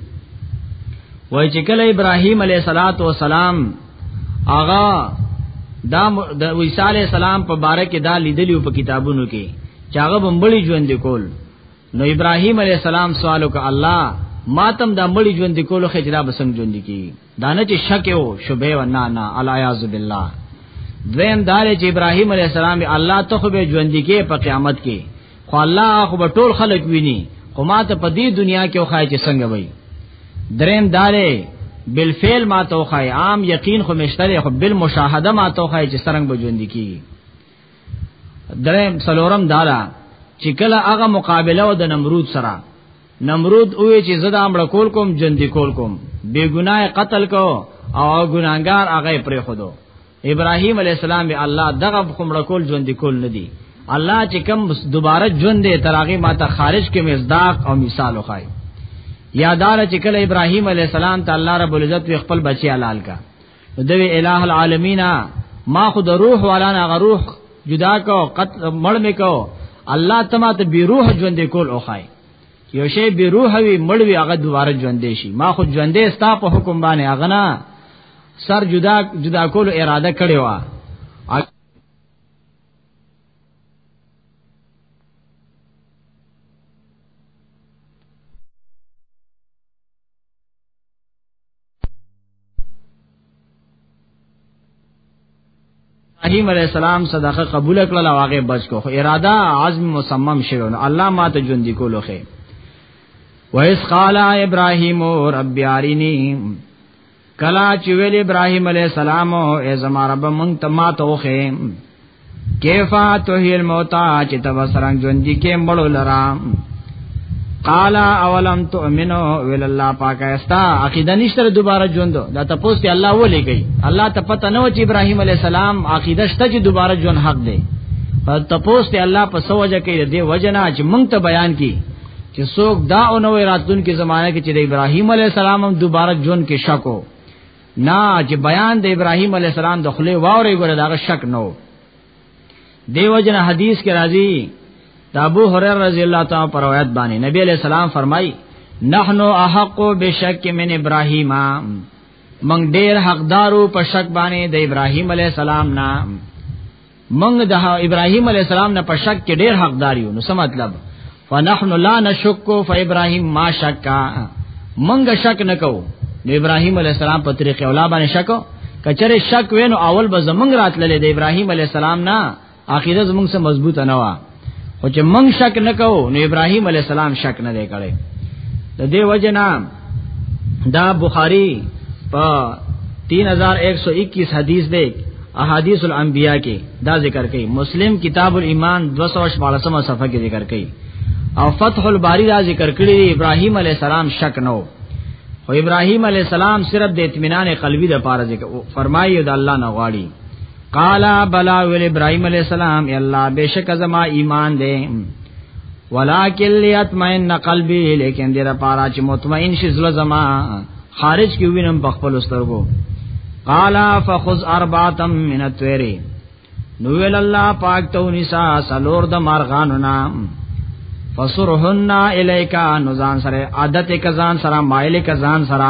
وای چې کله ابراهیم علی صلوات و سلام آغا دا د عیسی علی السلام په باره کې دا لیدلی په کتابونو کې چاغه بمبړي ژوند کول نو ابراهيم عليه السلام سوال وکړ الله ماتم دا مړي ژوند کولو خجرا بسنګ ژوند کی دانه چې شک او شبه و نه نه الیاذ بالله دویم دار چې ابراهیم علی السلام الله ته خو به ژوند کی په قیامت کې خو الله خو به ټول خلق ویني خو ماته په دې دنیا کې خو چې څنګه وای دریم دار بالفعل ما توخای عام یقین خو مشتره خو بالمشاهده ما توخای چې څنګه به ژوند کی درم سلورم دالا چې کله هغه مقابله و د نمرود سره نمرود وې چې زدا امړ کول کوم جند کول کوم بے گناہ قتل کو او ګناګار هغه پرې خودو ابراهیم علی السلام به الله دغه کومړ کول جند کول ندی الله چې کم دوباره جون دې تراغي ماته خارج کې مزداق او مثال وخای یادار چې کله ابراهیم علی السلام ته الله رب العزت خپل بچی حلال کا دوی الہ العالمین ما خو د روح والا نه غ روح جدا کو قتل مړ مې کو الله تما ته بی روح ژوند کول او خای یو شی بی روح وی مړ وی هغه دوباره ژوند شي ما خو ژوند ستا په حکم باندې اغنا سر جدا جدا کول اراده کړی و ابراهيم عليه السلام صدقه قبول کړل او هغه بچ کو خو اراده عزم مصمم شوه نو الله ما ته ژوند کولو خې وَإِذْ قَالَ إِبْرَاهِيمُ رَبِّ أَرِنِي کلا چې ویل ابراهيم عليه السلام او زما رب مونږ ته ما ته وخې کیفا تحیل موتا چې تب سرنګ ژوند کې مړو لرا قال اولم تؤمنو ول الله پاک استا عقیده نشته دوباره ژوند دا تاسو ته الله ولې کوي الله ته پته نه و چې ابراهیم علی السلام عقیده شته چې دوباره ژوند حق دی تاسو ته الله په سوجه کې دی وجنا چې مونږ ته بیان کی چې څوک دا اونوي راتلون کې زمانہ کې چې د ابراهیم علی السلام هم دوباره ژوند کې شکو نه چې بیان د ابراهیم علی السلام د خله واوري ګره دا شک نو دیو جن حدیث کې راځي د ابو هريره رضی الله تعالی پر روایت باندې نبی علیہ السلام فرمای نحنو احق بشک من ابراهیم من ډیر حقدارو په شک باندې د ابراهیم علیہ السلام نام منګ د ابراهيم عليه السلام نه په شک کې ډېر حقدار یو نو څه مطلب فنحن لا نشک فابراهيم ما شک منګ شک نکو نو ابراهيم عليه السلام په طریق اولا باندې شک کچره شک وینو اول به زمنګ راتللې د ابراهيم عليه السلام نه عقیده زمنګ سره مضبوط نه و او چې موږ شک نکو نو ابراهیم علی السلام شک نه دی کړی د دې وجنا دا بخاری په 3121 حدیث دی احادیث الانبیاء کې دا ذکر کړي مسلم کتاب الایمان 214 صفحه کې ذکر کړي او فتح الباری دا ذکر کړي ابراهیم علی السلام شک نو او ابراهیم علی السلام صرف د اطمینان قلبی د پاره ذکر فرمایي د الله نه غواړي قالا بلا ول ابراهيم عليه السلام الله بشک زما ایمان دې ولکن لیتمئن قلبی لیکن دیر پارا چې مطمئن شي زړه زما خارج کې وینم په خپل سترګو قالا فخذ اربعه من الطير نو ویل الله پاک ته نساء سلور د مارغانو نام فسرهن الیکا نزان سره عادت کزان سره مایل کزان سره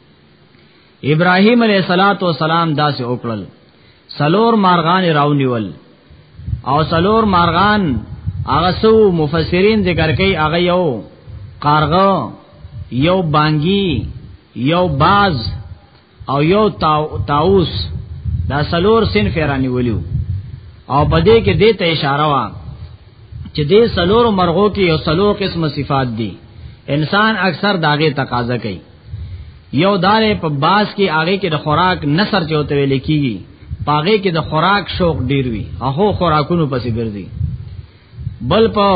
ابراهيم عليه صلوات و سلام داسې وکړل سلور مارغان راونیول او سلور مارغان هغه سو مفسرین ذکر کوي هغه یو قارغه یو بانګي یو باز او یو تاوس دا سلور سن فیرانی ولیو او بده کې دې ته اشاره وا چې دې سلور مرغو کې یو سلور قسم صفات دي انسان اکثر داغه تقاضا کوي یو دار په باس کې هغه کې د خوراک نصر چوته ویل کیږي پاغه کې د خوراک شوق ډیر وي هغه خوراکونو پسې ګرځي بل په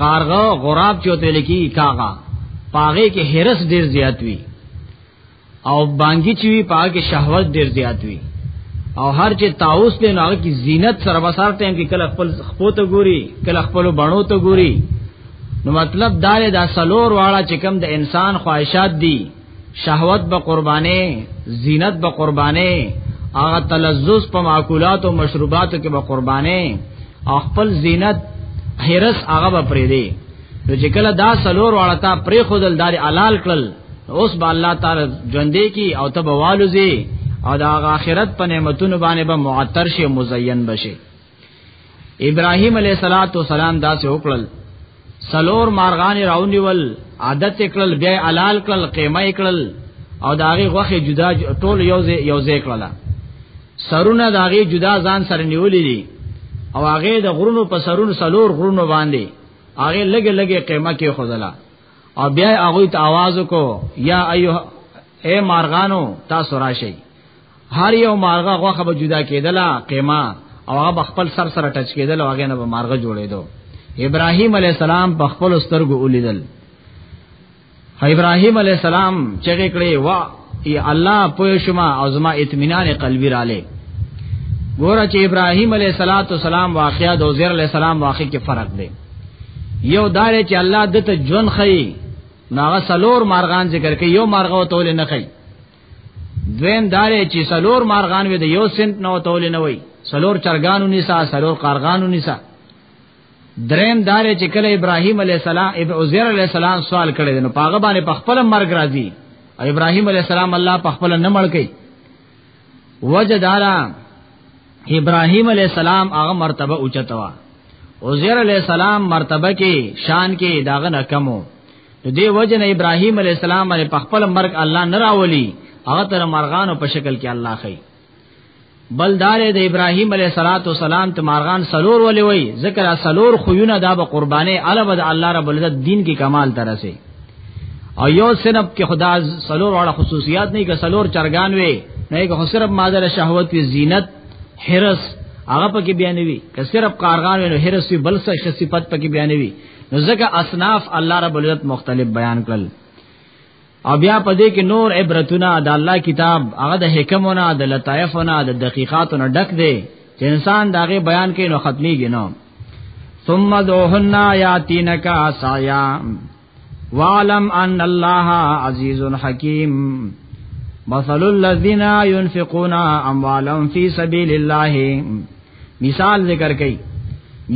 کارغه غراب چوته ویل کیږي کاغه پاغه کې هرس ډیر زیات وي او بانګی چوي پاغه کې شهوت ډیر زیات وي او هر چې تاوس ته نو کې زینت سره بسار ټیم کې کله خپل خپوته ګوري کله خپل بڼو ته ګوري نو مطلب دا دی دا سلور واړه چې کوم د انسان خواهشات دي شهوت به قربانې زینت به قربانې هغه تلذذ په معقولات او مشروباتو کې به قربانې او خپل زینت هرس هغه به پرې دی نو چې کله دا سلور واړه تا پرې خودل دار حلال کړل اوس به الله تعالی ژوندې کی او ته به والوزي او دا آخرت په نعمتونو باندې به معطر شي مزین بشي ابراهيم عليه صلوات و سلام داسې وکړل سلور مارغان راونیول عادت کړل بیا علال کړل قیمه کړل او داغه غوخه جدا ټول یو یو ځای کړل سرونه داغه جدا ځان سره نیولې دي او هغه د غرونو په سرونو سلور غرونو باندې هغه لګ لګ قیمه کې خدلا او بیا هغه ته आवाज وکړو یا ایو اے مارغانو تاسو راشئ هر یو مارغه غوخه به جدا کېدله قیمه او هغه خپل سر سره ټچ کېدل او هغه نه به مارغه جوړېدو ابراهیم علی السلام په خپل سترګو ولیدل ابراهیم علی السلام چې کړي وا ای الله پوه شما او زما اطمینان قلبی رااله ګوره چې ابراهیم علیه صلوات والسلام واقعیا د عزیر علیه السلام واقع کې فرق دی یو دار چې الله دته جون خي ناغه سلور مارغان ذکر کوي یو مارغه تول نه خي دویم دار چې سلور مارغان وي د یو سنت نو تول نه وي سلور چرګانو نسا سلور قارغانو نسا دریم دار چې کله ابراهیم علی السلام اب عزیر علی السلام سوال کړی نو پاغه باندې په خپل مرګ راځي ابراهیم علی السلام الله په خپل نه مړ کړي وجدارا ابراهیم علی السلام هغه مرتبه اوچتوا عزیر علی السلام مرتبه کې شان کې داغه نه کمو نو دی وجه نه ابراهیم علی السلام باندې په خپل مرګ الله نه راولي هغه تر مرغانو په شکل کې الله خي بل دار د ابراهیم علی صلوات و سلام ته مرغان سلور ولې وای ذکر سلور خوونه دا به قربانې علاوه د الله رب العزت دین کې کمال ترسه او یو سنب کې خدا سلور واړه خصوصیات نه کې سلور چرګان وي نه کې صرف ماده شهوت وی زینت حرس هغه پکې بیانوي که صرف کارغان وي نو حرس بل څه صفت پکې بیانوي نو ځکه اصناف الله رب العزت مختلف بیان کړل او بیا په دې کې نور عبرتونه د الله کتاب هغه د حکمونو د لطایفونو د دقیقاتونو ډک دی چې انسان داغه بیان کوي نو ختميږي نو ثم دوهن یاتینک سایا وعلم ان الله عزیز حکیم مثل الذين ينفقون اموالهم في سبيل الله مثال ذکر کړي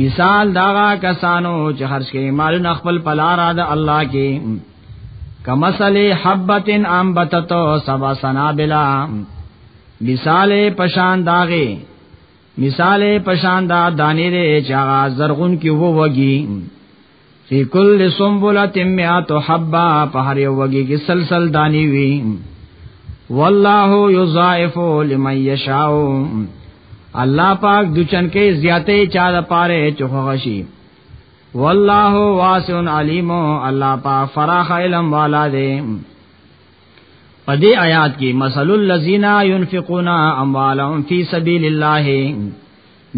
مثال داغا کسانو چې خرج کوي مال نه خپل پلارا د الله کې کمثل حبتن انبتتو سبا سنابلا مثال پشان داغه مثال پشان دا دانې دې چا زرغون کې وو وږي فی کل سنبلۃ مئات حبہ په هر یو وږي کې سلسل دانی وی والله یضاعف لمن یشاء الله پاک د چن کې زیاتې چا د پاره چوغشي والله واسع علیم الله پاک فراخ علم والا دی په دې آیات کې مثل الذین ينفقون اموالهم فی سبیل الله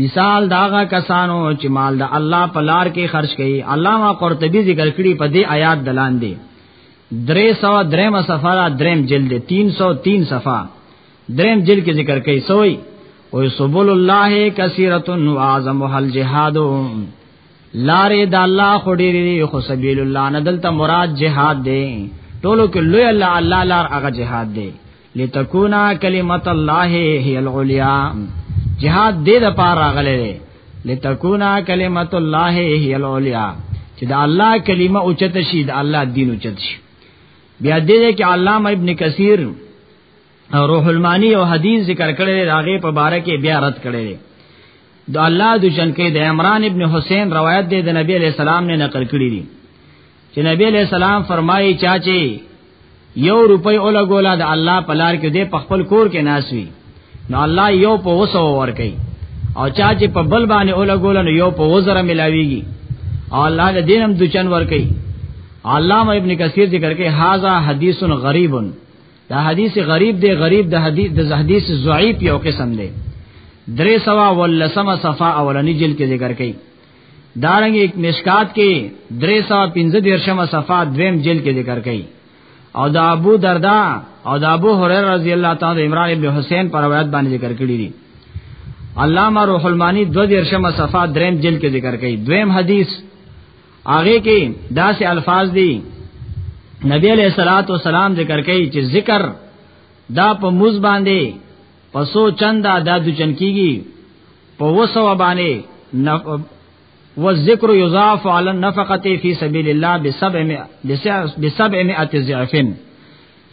مثال داغه کسانو چې مال د الله په لار کې خرج کړي علامه قرطبي ذکر کړی په دې آیات دلان دی 303 صفحه را دریم جلد 303 صفحه دریم جلد کې ذکر کړي سوئی او سبول الله کثیرۃ واعظم حل جهاد لارې د الله خډې لري خو سبیل الله نه دلته مراد جهاد دی ټولو کې لوی الله الله لار هغه جهاد دی لتكونا کلمت الله هي العليا جهاد دې د پاره راغلي دي لتكونا کلمت الله هي العليا چې د الله کلمه اوچت شي د الله دین اوچت شي بیا دې کې علامه ابن کثیر روح المانی او حدیث ذکر کړي راغه په باره کې بیا رد کړي د الله د جن کې د عمران ابن حسین روایت دی د نبی علی السلام نه نقل کړی دی چې نبی علیہ السلام فرمایي چا چې یو روپۍ اوله ګولا د الله په لار کې دې په خپل کور کې ناسوي نو الله یو په وسو ور کوي او چا چې په بل باندې اوله ګولا نو یو په وزره ملاويږي او الله د دینم د چن ور کوي علامه ابن کثیر ذکر کوي هاذا حدیث غریب دا حدیث غریب دی غریب د حدیث د حدیث ضعیف یو قسم دی درې سوا ولسمه صفه اولنی جلد کې ذکر کوي دارنګ ایک مشکات کې 315 درشمه صفات دویم جلد کې ذکر کړي او د ابو دردا او د ابو هريره رضی الله تعالی عمران ابن حسین پر روایت باندې ذکر کړی دي علامہ روح المانی دو درشمه صفات دریم جلد کې ذکر کړي دویم حدیث هغه کې داسې الفاظ دي نبی علیہ الصلوۃ والسلام ذکر کړي چې ذکر دا په موز باندې پسو چندا دا د چن کیږي په وسو باندې والذکر یضاف علی النفقه فی سبیل الله بسبع بسبع مئات ضعف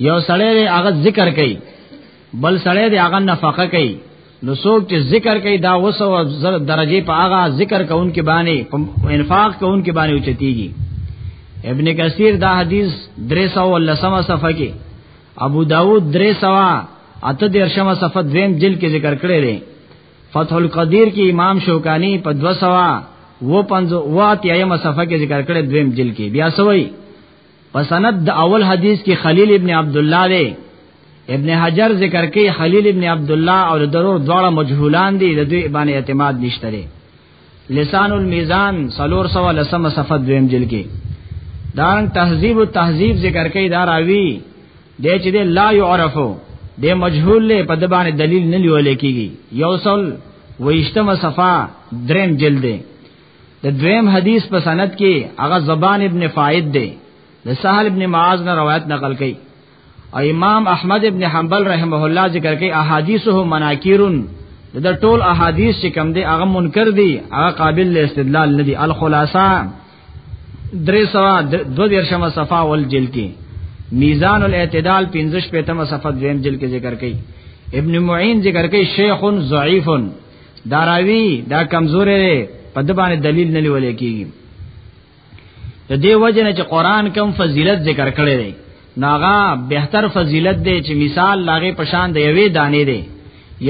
یو سړی هغه ذکر کوي بل سړی دی هغه نفقه کوي نو څوک چې ذکر کوي دا وسو زر درجه په هغه ذکر کوونکې باندې انفاق کوونکې باندې اوچتیږي ابن کثیر دا حدیث 313 صفحه کې ابو داود درې سوا اته درشمه صفحه دویم جلد کې ذکر کړی دی فتح القدیر کې امام شوکانی په 200 و 5 و 8 صفحه کې ذکر کړی دویم جلد کې بیا سوئی په سند د اول حدیث کې خلیل ابن عبد الله دی ابن حجر ذکر کوي خلیل ابن عبد الله او ضرور دواړه مجهولان دي د دوی باندې اعتماد نشته لسان المیزان سلور سو لسم صفت دویم جل کې دارنګ تهذیب او تهذیب ذکر کوي دا راوی د چې د لا يعرفو د مجهول له په دبان دلیل نه لیول کېږي یو سل ویشتم صفه دریم جل دی د دویم حدیث په سند کې هغه زبان ابن فائد دی د سهل ابن معاذ نه روایت نقل کړي او امام احمد ابن حنبل رحمه الله ذکر کوي احادیثه مناکیرن د ټول احادیث چې کم دي هغه منکر دي هغه قابل له استدلال نه دي الخلاصه درې سوا دو درشمه صفا ول جلد کې میزان الاعتدال 15 پیتمه صفحه دویم جلد کې ذکر کړي ابن معین ذکر کړي شیخ ضعیف داراوی دا کمزور دی په د باندې دلیل نه لیول کېږي د دې وجه نه چې قران کم فضیلت ذکر کړی دی ناغا بهتر فضیلت دی چې مثال لاغه پشان دی یوې دانې دی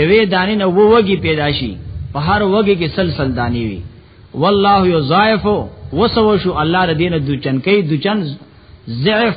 یوې دانې نو ووږي پیدا شي په هر وږي کې سلسل دانې وي والله یضاعف وسو شو الله ردینه دوچن کوي دوچن ضعف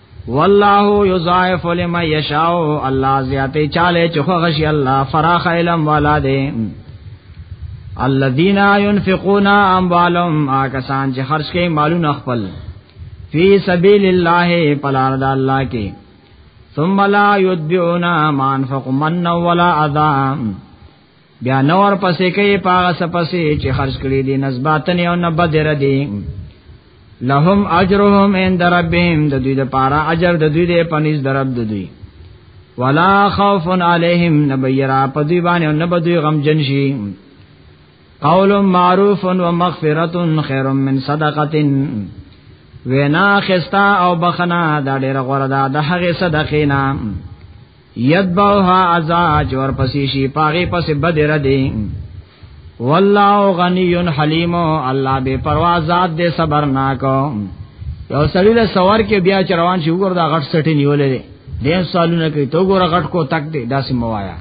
والله یضاعف لمن یشاء الله زیاته چاله چخه غشي الله فراخ علم والا دی الذين ينفقون اموالهم اکسان چې خرج کوي مالونه خپل فی سبیل الله پلار د الله کې ثم لا يتبعون ما انفقوا من ولا اذى بیا نور پسې کوي پاغه سپسې چې خرج کړي دي نسباتن او نه بدر دي لهم اجرهم عند ربهم د دوی د پارا اجر د دوی د پنيز درب د دوی ولا خوف عليهم نبيرا په دوی باندې نه بدوي غم جن شي قول معروف و مغفرة خير من صدقه وینا خستا او بخنا دا ډیره غوړه ده د هغه صدقې نه یتبعها عذاب ور پسې شي پاغه پسې بدر دی والله غنی حلیم الله بے پروا ذات دې صبرناک یو سړی له سوار کې بیا چروان شي وګور دا غټ سټی نیولې دی دیم سالونه کوي تو ګور غټ کو تک دی داسې موایا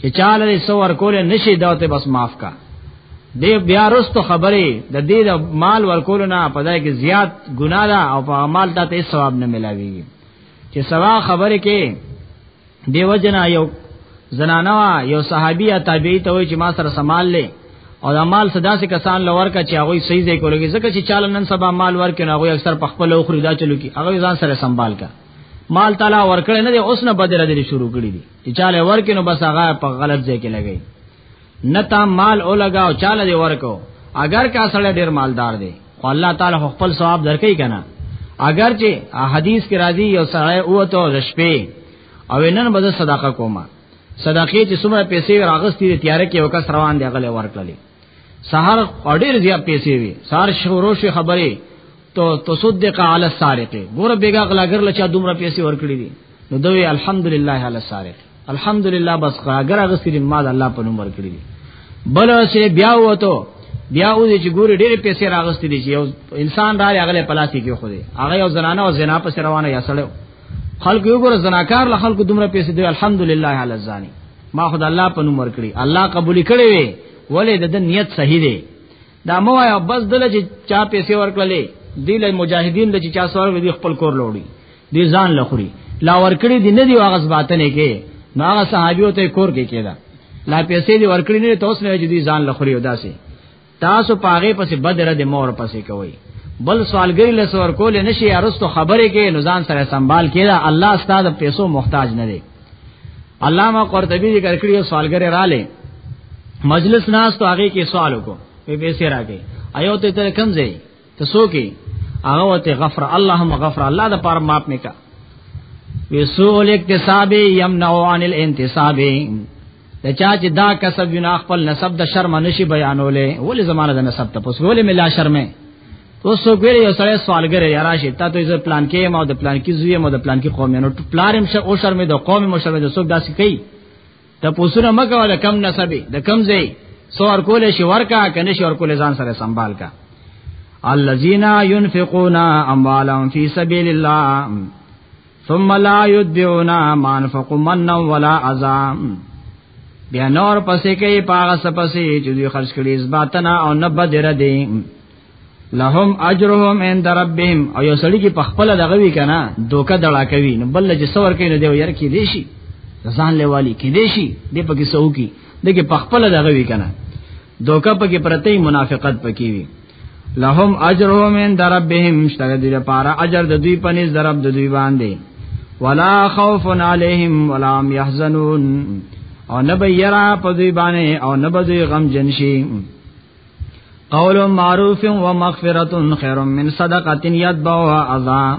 چې چاله سوار کول نشي داته بس معاف کا دی بیا رستو خبرې د دې د مال ورکول نه پدای کې زیات ګناه ده او په مال ته ثواب نه ملاوي چې سوا خبره کې دیو جنا یو زنانه یو صحابي یا تابعی ته وای چې ما سره سمال لې او دا مال صدا سي کسان لور کا چې هغه صحیح ځای کولږي ځکه چې چاله نن سبا مال ورکې نه هغه اکثر په خپل اوخري دا چلو کی هغه ځان سره سنبال کا مال تعالی ورکړ نه دی اوس نه بدل دی شروع کړی دی چې چاله ورکې نو بس هغه په غلط ځای کې لګی نتا مال او لگاو چاله دی ورکو اگر کا سړی ډیر مالدار دی خو الله تعالی خپل ثواب درکې کنا اگر چې حدیث کې راځي یو سړی او ته د شپې او نن به صدقه کومه صدقې چې څومره پیسې راغستې دي تیار کې وکس روان دی غلې ورکړلې سحر اډیر زیات پیسې وي سار شورو شي خبرې تو تصدق علی السارق ګور بیګا غلاګر لچا دومره پیسې ورکړې دي نو دوی الحمدلله علی السارق الحمدلله بس خاګر اغستی دې مال الله په نوم ورکړي دي بل سه بیا وته بیا و دې چې ګوري ډېر پیسې راغستې دي چې یو انسان را لغله پلاسي کې خو دې هغه یو زنانه او زنا په روانه یا سړیو خلق یو ګور زناکار له خلق دومره پیسې دی الحمدلله علی الزانی ما خدای الله په نوم ورکړي الله قبول کړي وي ولې د نیت صحیح دی دا مو یا بس دل چې چا پیسې ورکړلې دی له مجاهدین د چې چا سوال دی خپل کور لوړي دی ځان لخوري لا ورکړي دی نه دی واغس باتنه کې نو هغه صحابیو ته کور کې کېدا لا پیسې دی ورکړي نه توس نه چې دی ځان لخوري او داسې تاسو پاغه پسې بدره د مور پسې کوي بل سوالګری له سور کول نشي ارستو خبره کې نزان سره سنبال کړه الله ستاسو پیسو محتاج نه دی علامہ قرطبی ذکر کړی او سوالګر رااله مجلس ناس ته هغه کې سوال وکړو په پیسې راکې ایو ته تر کم ځای ته سو کې هغه وته غفر اللهم غفر الله د پاره معاف میکا وسو الاکتساب یمنع عن الانتساب د چا چې دا کسب وینا خپل نسب د شرم نشي بیانولې ولې زمانه د نسب ته پوس ولې ملا شرمې اوس سو ګره یو سړی سوالګر یا راشي تا ته زه پلان کې ما د پلان کې زوی ما د پلان کې قوم نو پلارم شه او شرمې د قوم مو شرمې د سوګ داسې کوي ته پوسونه مکه ولا کم نسب د کم زی سوار کولې شي ورکا کنه شي ور کولې ځان سره سنبال کا الذين ينفقون اموالهم في سبيل الله ثم لا يدعونا ما انفق من ولا عذا بیا نور پسې کوي پاغه سپسې چې دوی خرج کړي اسباتنا او نه بدر دي لهم اجرهم عند ربهم او یو سړی کې پخپل دغه وی کنه دوکه دړه کوي نو بل چې سور کوي نو دی یار کې دی شي ځان لوالي کې دی شي دی پکې سو کی دغه پخپل دغه وی کنه دوکه پکې پرته منافقت پکې وي لهم اجرهم عند ربهم مشتغل دي لپاره اجر د دوی په نس درب د دوی باندې ولا خوف عليهم ولا هم يحزنون او نه به یرا په دوی باندې او نه به دوی غم جنشي قول معروف و مغفرة خير من صدقة يتبعها عذاب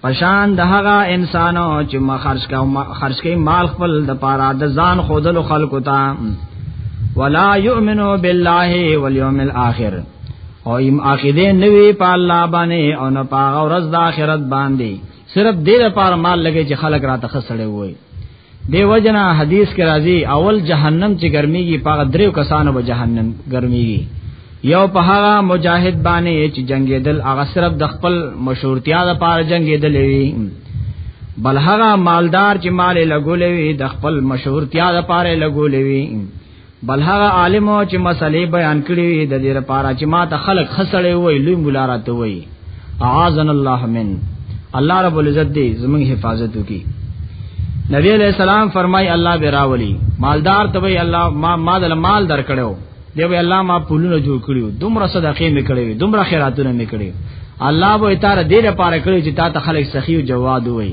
پشان د هغه انسانو چې ما خرج کا خرج کې مال خپل د پاره د ځان خودلو خلکو ته ولا یؤمنو بالله والیوم الاخر او ایم عقیده نوی په الله باندې او نه په ورځ د آخرت باندې صرف دې لپاره مال لګي چې خلک راته خسړې وای دیو جنا حدیث کې راځي اول جهنم چې ګرميږي په دریو کسانو به جهنم ګرميږي یو په هغه مجاهد باندې چې جنگیدل هغه صرف د خپل مشورتیا د پاره جنگیدل وی بل هغه مالدار چې مال لګولې وی د خپل مشورتیا د پاره لګولې وی بل هغه عالم چې مسلې بیان کړې وي د دې لپاره چې ما ته خلق خسړې وي لوی مولا راته وي اعاذن الله من الله رب العزت دې زموږ حفاظت وکي نبی علیہ السلام فرمای الله براولی مالدار ته وی الله ما ما دل مال در کړو دی وی الله ما پولونه جوړ کړیو دومره صدقې مې کړې دومره خیراتونه مې کړې الله به تار دې لپاره کړې چې تا ته خلک سخی او جواد وي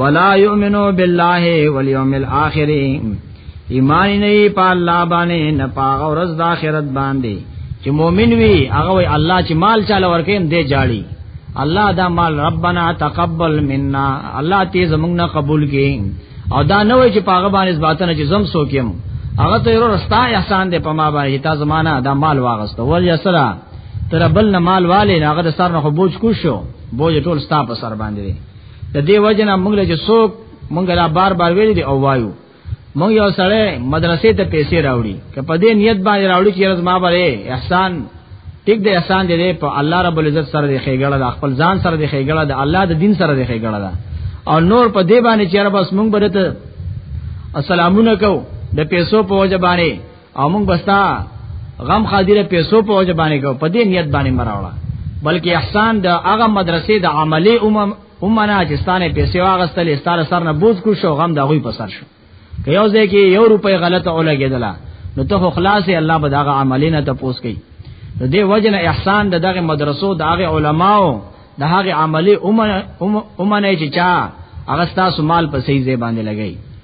ولا یؤمنو بالله والیوم الاخر ایمان نه په الله باندې نه پاغه ورځ د آخرت باندې چې مؤمن وي هغه وي الله چې مال چاله ورکې دې جاړي الله دا مال ربنا تقبل منا الله تی زمونږ نه قبول کړي او دا نه وي چې پاغه باندې ځباتنه چې زم سوکیم هغه ته ورو رستا احسان دې په ما باندې تا زمانہ دا مال واغسته ول یسرا تر بل نه مال والے هغه د سر نه خو بوج کو شو بوج ټول ستا په سر باندې د دې وجه نه موږ له څوک موږ لا بار بار ویل دي او وایو موږ یو سره مدرسې ته پیسې راوړي که په دې نیت باندې راوړي چې رز ما باندې احسان ټیک د احسان دې په الله رب العزت سره دې خېګړه د خپل ځان سره دې خېګړه د الله د دین سره دې خېګړه ده او نور په دې باندې چې رب اس موږ برته السلامونه کو د پیسو په وجه باندې او موږ بستا غم خادره پیسو په وجه باندې کو په دې نیت باندې مراوړه بلکې احسان د هغه مدرسې د عملی امم امنا چې ستانه پیسې واغستلې ستاره سر نه بوج کو شو غم د غوي په سر شو که یو ځای کې یو روپۍ غلطه اولګېدله نو ته خو خلاصې الله به داغه عملینه ته پوس کوي د دې وجه نه احسان د دغه مدرسو د هغه علماو د هغه عملی امنه چې چا هغه ستاسو مال په صحیح ځای باندې لګی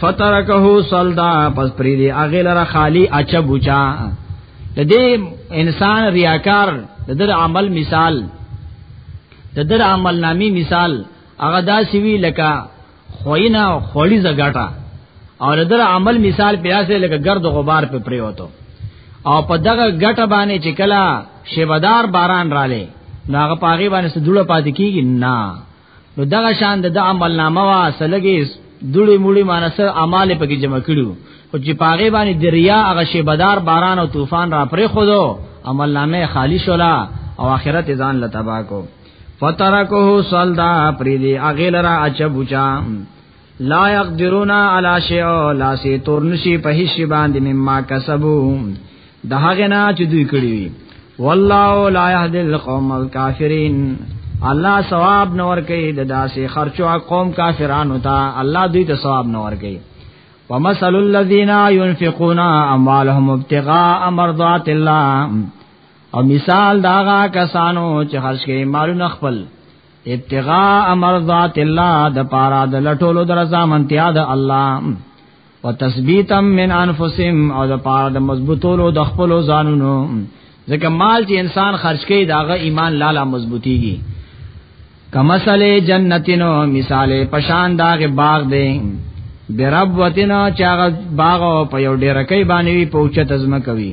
فترکه سلدا پس پری دی اغه لره خالی اچا بوچا د دې انسان ریاکار د در عمل مثال د در عمل نامی مثال هغه داسې وی لکه خوینا خوړی زګټا او د در عمل مثال پیاسه لکه گرد غبار په پریوتو او په دغه ګټه باندې چې کلا شیبدار باران رااله ناغه پاغي باندې سدوله پاتې کیږي نه نو دغه شان د عمل نامه وا سلګي دوړي موړي مانسه اعمال په کې جمع کړو او چې پاغه باندې د ریا هغه شی بدار باران او طوفان را پرې خودو عمل نامه خالی شولا او آخرت ځان له تبا کو فترکه صلدا پری دی اغیلرا اچبوچا لا يقدرون على شيء لا سي تور نشي په هیڅ باندې مما کسبو د هغه نه چې دوی کړی وي والله لا يهدي القوم الكافرين الله ثواب نور کوي د داسې خرچو قوم کافرانو ته الله دوی ته ثواب نور کوي ومثل الذين ينفقون اموالهم ابتغاء مرضات الله او مثال داغه کسانو چې خرج کوي مالونه خپل ابتغاء مرضات الله د پارا د لټولو درځه منتیا د الله وتثبیتا من انفسهم او د پاره د مضبوطولو د خپل ځانونو ځکه مال چې انسان خرج کوي داغه ایمان لاله مضبوطیږي کمسله جنتینو مثال پشان داغه باغ دی برب وتنا چاغ باغ په یو ډیر کې باندې پوچت ازمه کوي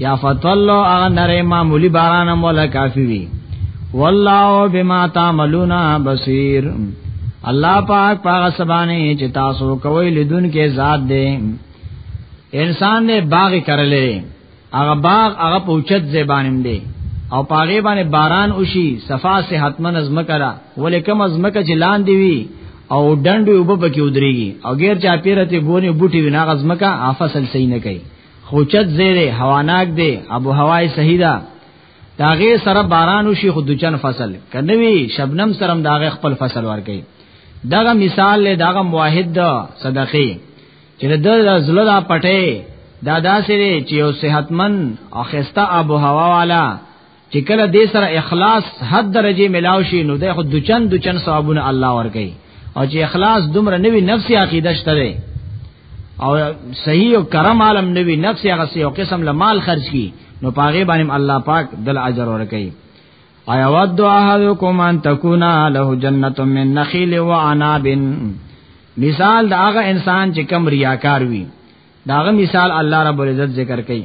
یا فتلو اغا نره معمولی باران مولا کافی وی والله بما تعملون بصیر الله پاک پاغه سبانه چې تاسو کوی لدون کې ذات دی انسان نے باغ کرلې هغه باغ هغه پوچت زبانم دی او پاغه باندې باران وشي صفا صحتمن ازمه کرا ولیکم ازمه چې لاندې وی او ډنډ وب پکې ودرېږي او غیر چا پیرته بونه بوټي وینا غزمه کا افصل صحیح نه کوي خوچت زیره هواناک دی ابو هوای صحیح ده داغه سره باران وشي خو دچن فصل کنوي شبنم سرم داغه خپل فصل ورکي دغه مثال له دغه موحد ده صدقه چې د زړه دا پټه دا داسې چې یو صحتمن او خسته ابو هوا والا چې کله دې سره اخلاص حد درجه ملاو شي نو د خود دچن دچن ثوابونه الله ورکي او چې اخلاص دومره نوي نفسي عقیده شته او صحیح او کرم عالم نوی نفس هغه سی او قسم له مال خرج کی نو پاغه باندې الله پاک دل اجر ورکي ایا ود احدکم ان تکونا له جنته من نخیل و عناب مثال دا هغه انسان چې کم ریاکار وي داغه مثال الله رب العزت ذکر کوي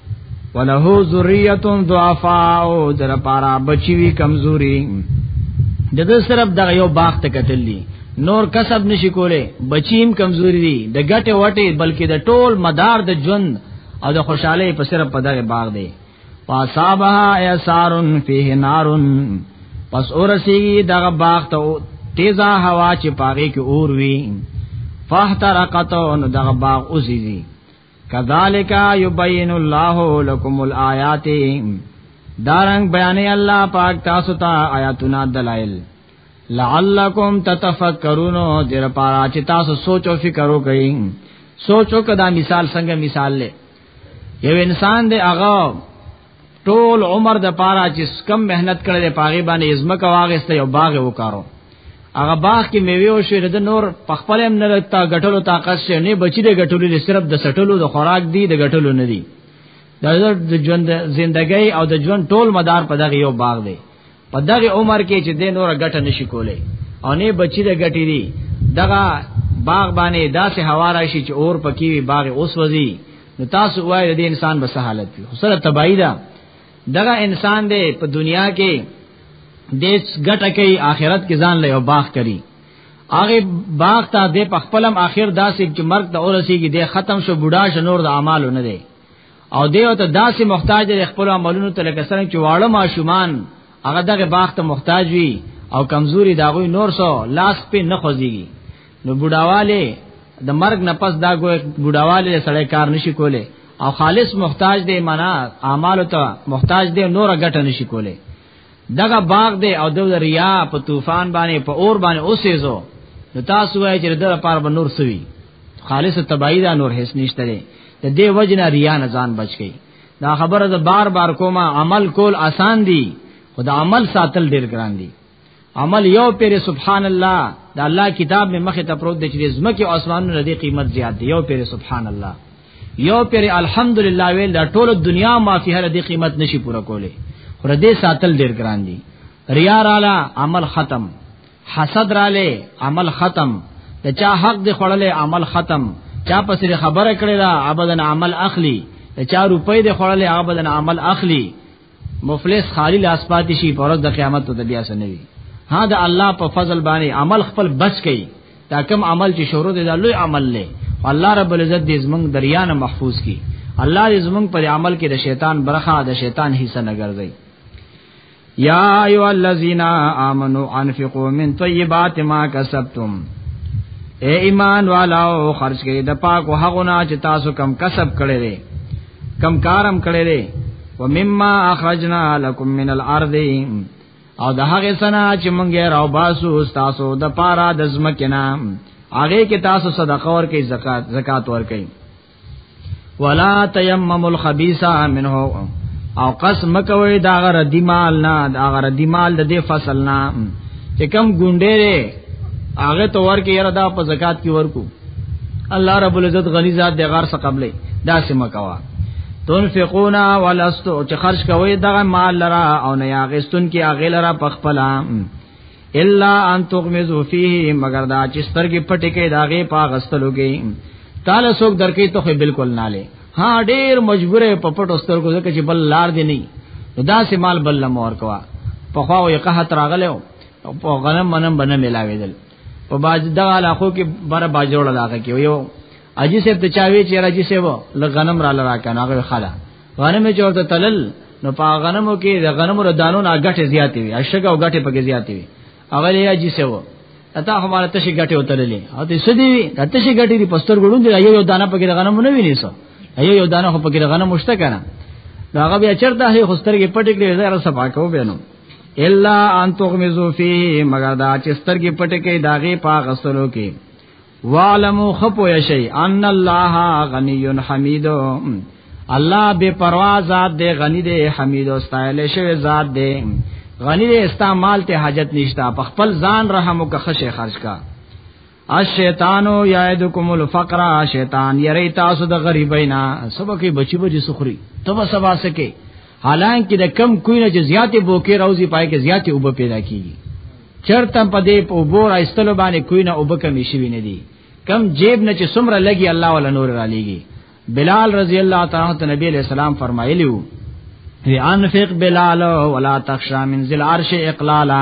وله ذریه ضعفاء در پارا بچی وی کمزوري د دې صرف دغه یو باغ ته قتل دي نور کسب نشي کوله بچیم کمزوري دي د ګټه وټه بلکې د ټول مدار د ژوند او د خوشحالي په صرف په دغه باغ دی پاسابها ایسارن فيه نارن پس اورسی دغه باغ ته تیزا هوا چې پاغه کې اور وی فاحترقتون دغه باغ اوسېږي کذالک یبین الله لكم الآیات دارنګ بیان الله پاک تاسو ته آیاتنا دلائل لعلکم تتفکرون دیر پارا چې تاسو سوچ او فکر وکړئ سوچو کدا مثال څنګه مثال لې یو انسان دی هغه ټول عمر د پاره چې کم مهنت کړي پاغي باندې ازمه کا واغسته یو باغ وکارو هغه باغ کې میوه او شیر د نور پخپل هم نه لتا غټلو طاقت شه نه بچی د غټلو نه صرف د سټلو د خوراک دی د غټلو نه دی د ژوند زندګۍ او د ژوند ټول مدار په دغه یو باغ دی په دغه عمر کې چې د نور غټه نشي کولای او نه بچی د غټی دی دغه باغ باندې داسې هوا راشي چې اور پکې وي باغ اوس وځي نو تاسو وایي د انسان به حالت وي سره تباہی ده دغه انسان دی په دنیا کې د غټه کوي آخرت کې ځان له باغ کوي هغه باغ ته د پخپلم آخر داسې چې مرګ د اورسیږي د ختم شو بوډا شنور د اعمالو نه دی او دیو ته داسې محتاج دی خپل عملونو ته لکه څنګه چې واړه ماشومان هغه دغه باغ ته محتاج وي او کمزوري داغوی نور سو لاس په نه خوځيږي نو بډاواله د مرګ نه پس دا ګوې بډاواله سړی کار نشي کوله او خالص محتاج دی معنا اعمال ته محتاج دی نور غټ نشي کوله دغه باغ دی او د ریا په طوفان باندې په اور باندې اوسېزو نو تاسو وایئ چې د لپاره به نور سوي خالص تبعی دا نور هیڅ نشته دی د دې وجنه ریا نه ځان بچ کی دا خبره د بار بار کومه عمل کول آسان دی خدا عمل ساتل ډیر ګران دی عمل یو پیر سبحان الله دا الله کتاب می مخه ته پروت دی چې زمکه او اسمانونو دې قیمت زیات دی یو پیر سبحان الله یو پیر الحمدلله ویل دا ټول دنیا ما فيه دې قیمت نشي پوره کوله پر دې ساتل ډیر ګران دي ریا رالا عمل ختم حسد رااله عمل ختم ته چا حق دې خړلې عمل ختم چا پسې خبره کړې دا ابدن عمل اخلي ته چا روپۍ دې خړلې ابدن عمل اخلي مفلس خالی لاس پاتې شي پر ورځ د قیامت ته بیا سنوي ها د الله په فضل باندې عمل خپل بچ کړي دا کم عمل چې شروع دی دا لوی عمل لې الله رب العزت دې زمنګ دریا نه محفوظ کړي الله دې زمنګ پر عمل کې د شیطان برخه د شیطان حصہ نه ګرځي یا ایو الذین آمنو انفقوا من طیبات ما کسبتم اے ایمان والاو خرج کړئ د پاکو هغه نه چې تاسو کم کسب کړی کم کارم کړی دی و مما اخرجنا لكم من الارض او د هغه سنا چې مونږه راو باسو تاسو د پارا د زمکنا هغه کې تاسو صدقه ور کوي زکات زکات ور کوي ولا تيمم الخبيث منه او قسم کوي دا غر دی مال نه دا غر دی مال د دې فصل نه چې کم ګونډې هغه تو ور کې یره دا په زکات کې ورکو الله رب العزت غنی ذات دی غار څخه قبلې داسې مکوا تنفقون ولستو چې خرج کوي دغه مال لرا او نه یاغستون کې اغه لرا پخپلا الا ان تغمزو فيه مگر دا چې سترګې پټې کې داغه پاغستلو کې تعالی څوک درکې ته بالکل نه لې ها ډېر مجبورې په پټو سترګو ځکه چې بل لار دی نه دا سه مال بل مور کوا په خواو یې قحط راغلو په غنم منم بنه ملاویدل په باج دا علاقو کې بار باجوړ علاقه کې یو اجي سه ته چاوي چې راجي سه و لغنم را لرا کنه هغه خلا غنم چې ورته تلل نو په غنمو کې د غنمو د دانو نه غټه زیاتې وي اشګه او غټه پکې زیاتې وي هغه یې اجي سه و اته هماره تشي غټه وتللې او دې سدي وي د تشي غټه دی پستر ګړون دی یو دانه پکې غنمو نه ویني سو یو یو دانه پکې غنمو شته کنه دا هغه بیا چرته هي خسترګې پټې کړې زره صفا کو بینو الا ان تغمزو فيه مگر دا چې سترګې پټې کې داغه پاغ غسلو کې وعلمو خپو یشی ان الله غنی حمید الله بے پروا ذات دے غنی دے حمید او استایل شوی ذات دے غنی دے استعمال ته حاجت نشتا په خپل ځان رحم او کخشه خرج کا الشیطانو یعدکم الفقر شیطان یری تاسو د غریبینا سبا کې بچی بچی سخری تب سبا سکے حالانکه د کم کوی نه زیاتې بوکې راوځي پای کې زیاتې وب پیدا کیږي چرته په دې په وبور ایستلو باندې کوی نه وب کمی شي نه دي کم جیب نه چې سمره لګي الله ولا نور را لګي بلال رضی الله تعالی عنہ نبی علیہ السلام فرمایلیو وی انفق بلال ولا تخشى من ذل عرش اقلالا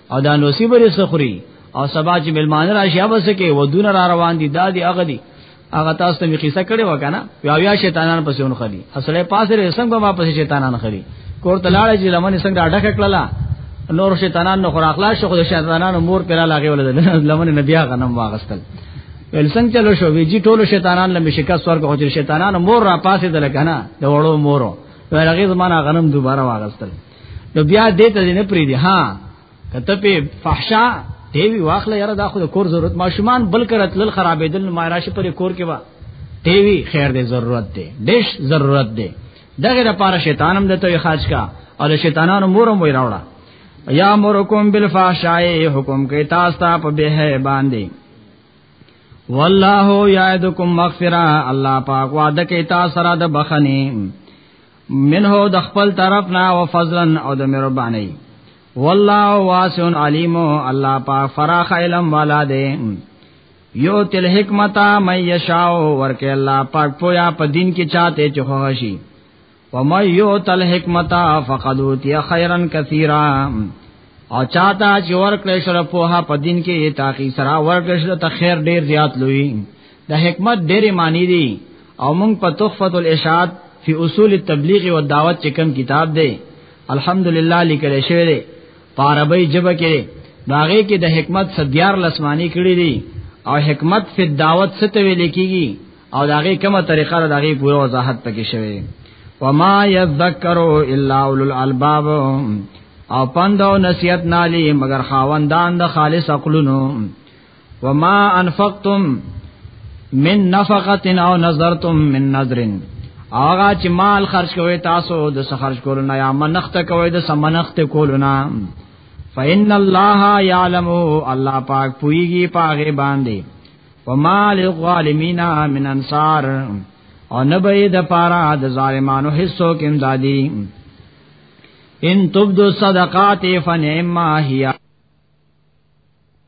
او دا نوسی بری سخری او سبا چې ملمان راشي هغه سکه ودون را روان دي دا دي هغه دي هغه تاسو ته می قصه کړي وکنه بیا بیا شیطانان پسې ون خلی اصله پاسه رسنګ به ما پسې شیطانان خلی کور ته لاړ چې لمن څنګه اډه کړلا نور شیطانان نو خراخلا شو خو شیطانان مور پیرا لاغه ولدل لمن نبی هغه نم واغستل ول څنګه چلو شو وی جی ټولو شیطانان لمه شکست ورکو خو شیطانان مور را پاسې دل کنه د وړو مورو ورغه زمانہ غنم دوباره واغستل نو بیا دې ته نه پری دی ها کته په فحشا دی وی واخله یاره دا خو د کور ضرورت ماشومان بل کرت لل خرابېدل نو مایراشه پر کور کې وا دی وی خیر دې ضرورت دی دیش ضرورت دی دغه لپاره شیطانم دته یې خاص کا او د شیطانانو مورم وی راوړه یا مرکم بالفحشاء حکم کوي تاسو ته په به باندې والله یعدکم مغفرہ الله پاک وعده کوي تاسو سره د بخنی منه د خپل طرف نه او فضلا او د مهرباني والله واسع علیم الله پاک فراخ علم والا دی یو تل حکمت مې یشاو ورکه الله پاک پویا په دین کې چاته چوهشي ومن یو تل حکمت فقد اوتی خیرا کثیرا او چاته چې ورکړې سره پوها په دین کې تاکي سره ورکړې سره ته خیر ډیر زیات لوي د حکمت ډېرې معنی دي او موږ په تحفۃ الاشاعت فی اصول التبلیغ و دعوت چې کوم کتاب دی الحمدلله لیکل شوی دی په عربی ژبه کې داغه کې د حکمت صدیار لسمانی کړی دی او حکمت فی دعوت څه ته ویل کیږي او داغه کومه طریقه را داغه پوره وضاحت پکې شوی وما یذکروا الا اولو الالباب او پند او نصیحت نالی مگر خاوندان د خالص عقلونو وما انفقتم من نفقه او نظرتم من نظر اغا چې مال خرج کوي تاسو د خرج کولو نه یا منخت کوي د سمنخت کولو نه فإن الله يعلم الله پاک پويږي پاغه باندې وما للظالمين من انصار او نه به د پارا د ظالمانو حصو کې امدادي ان تبدو صدقات فنعما هي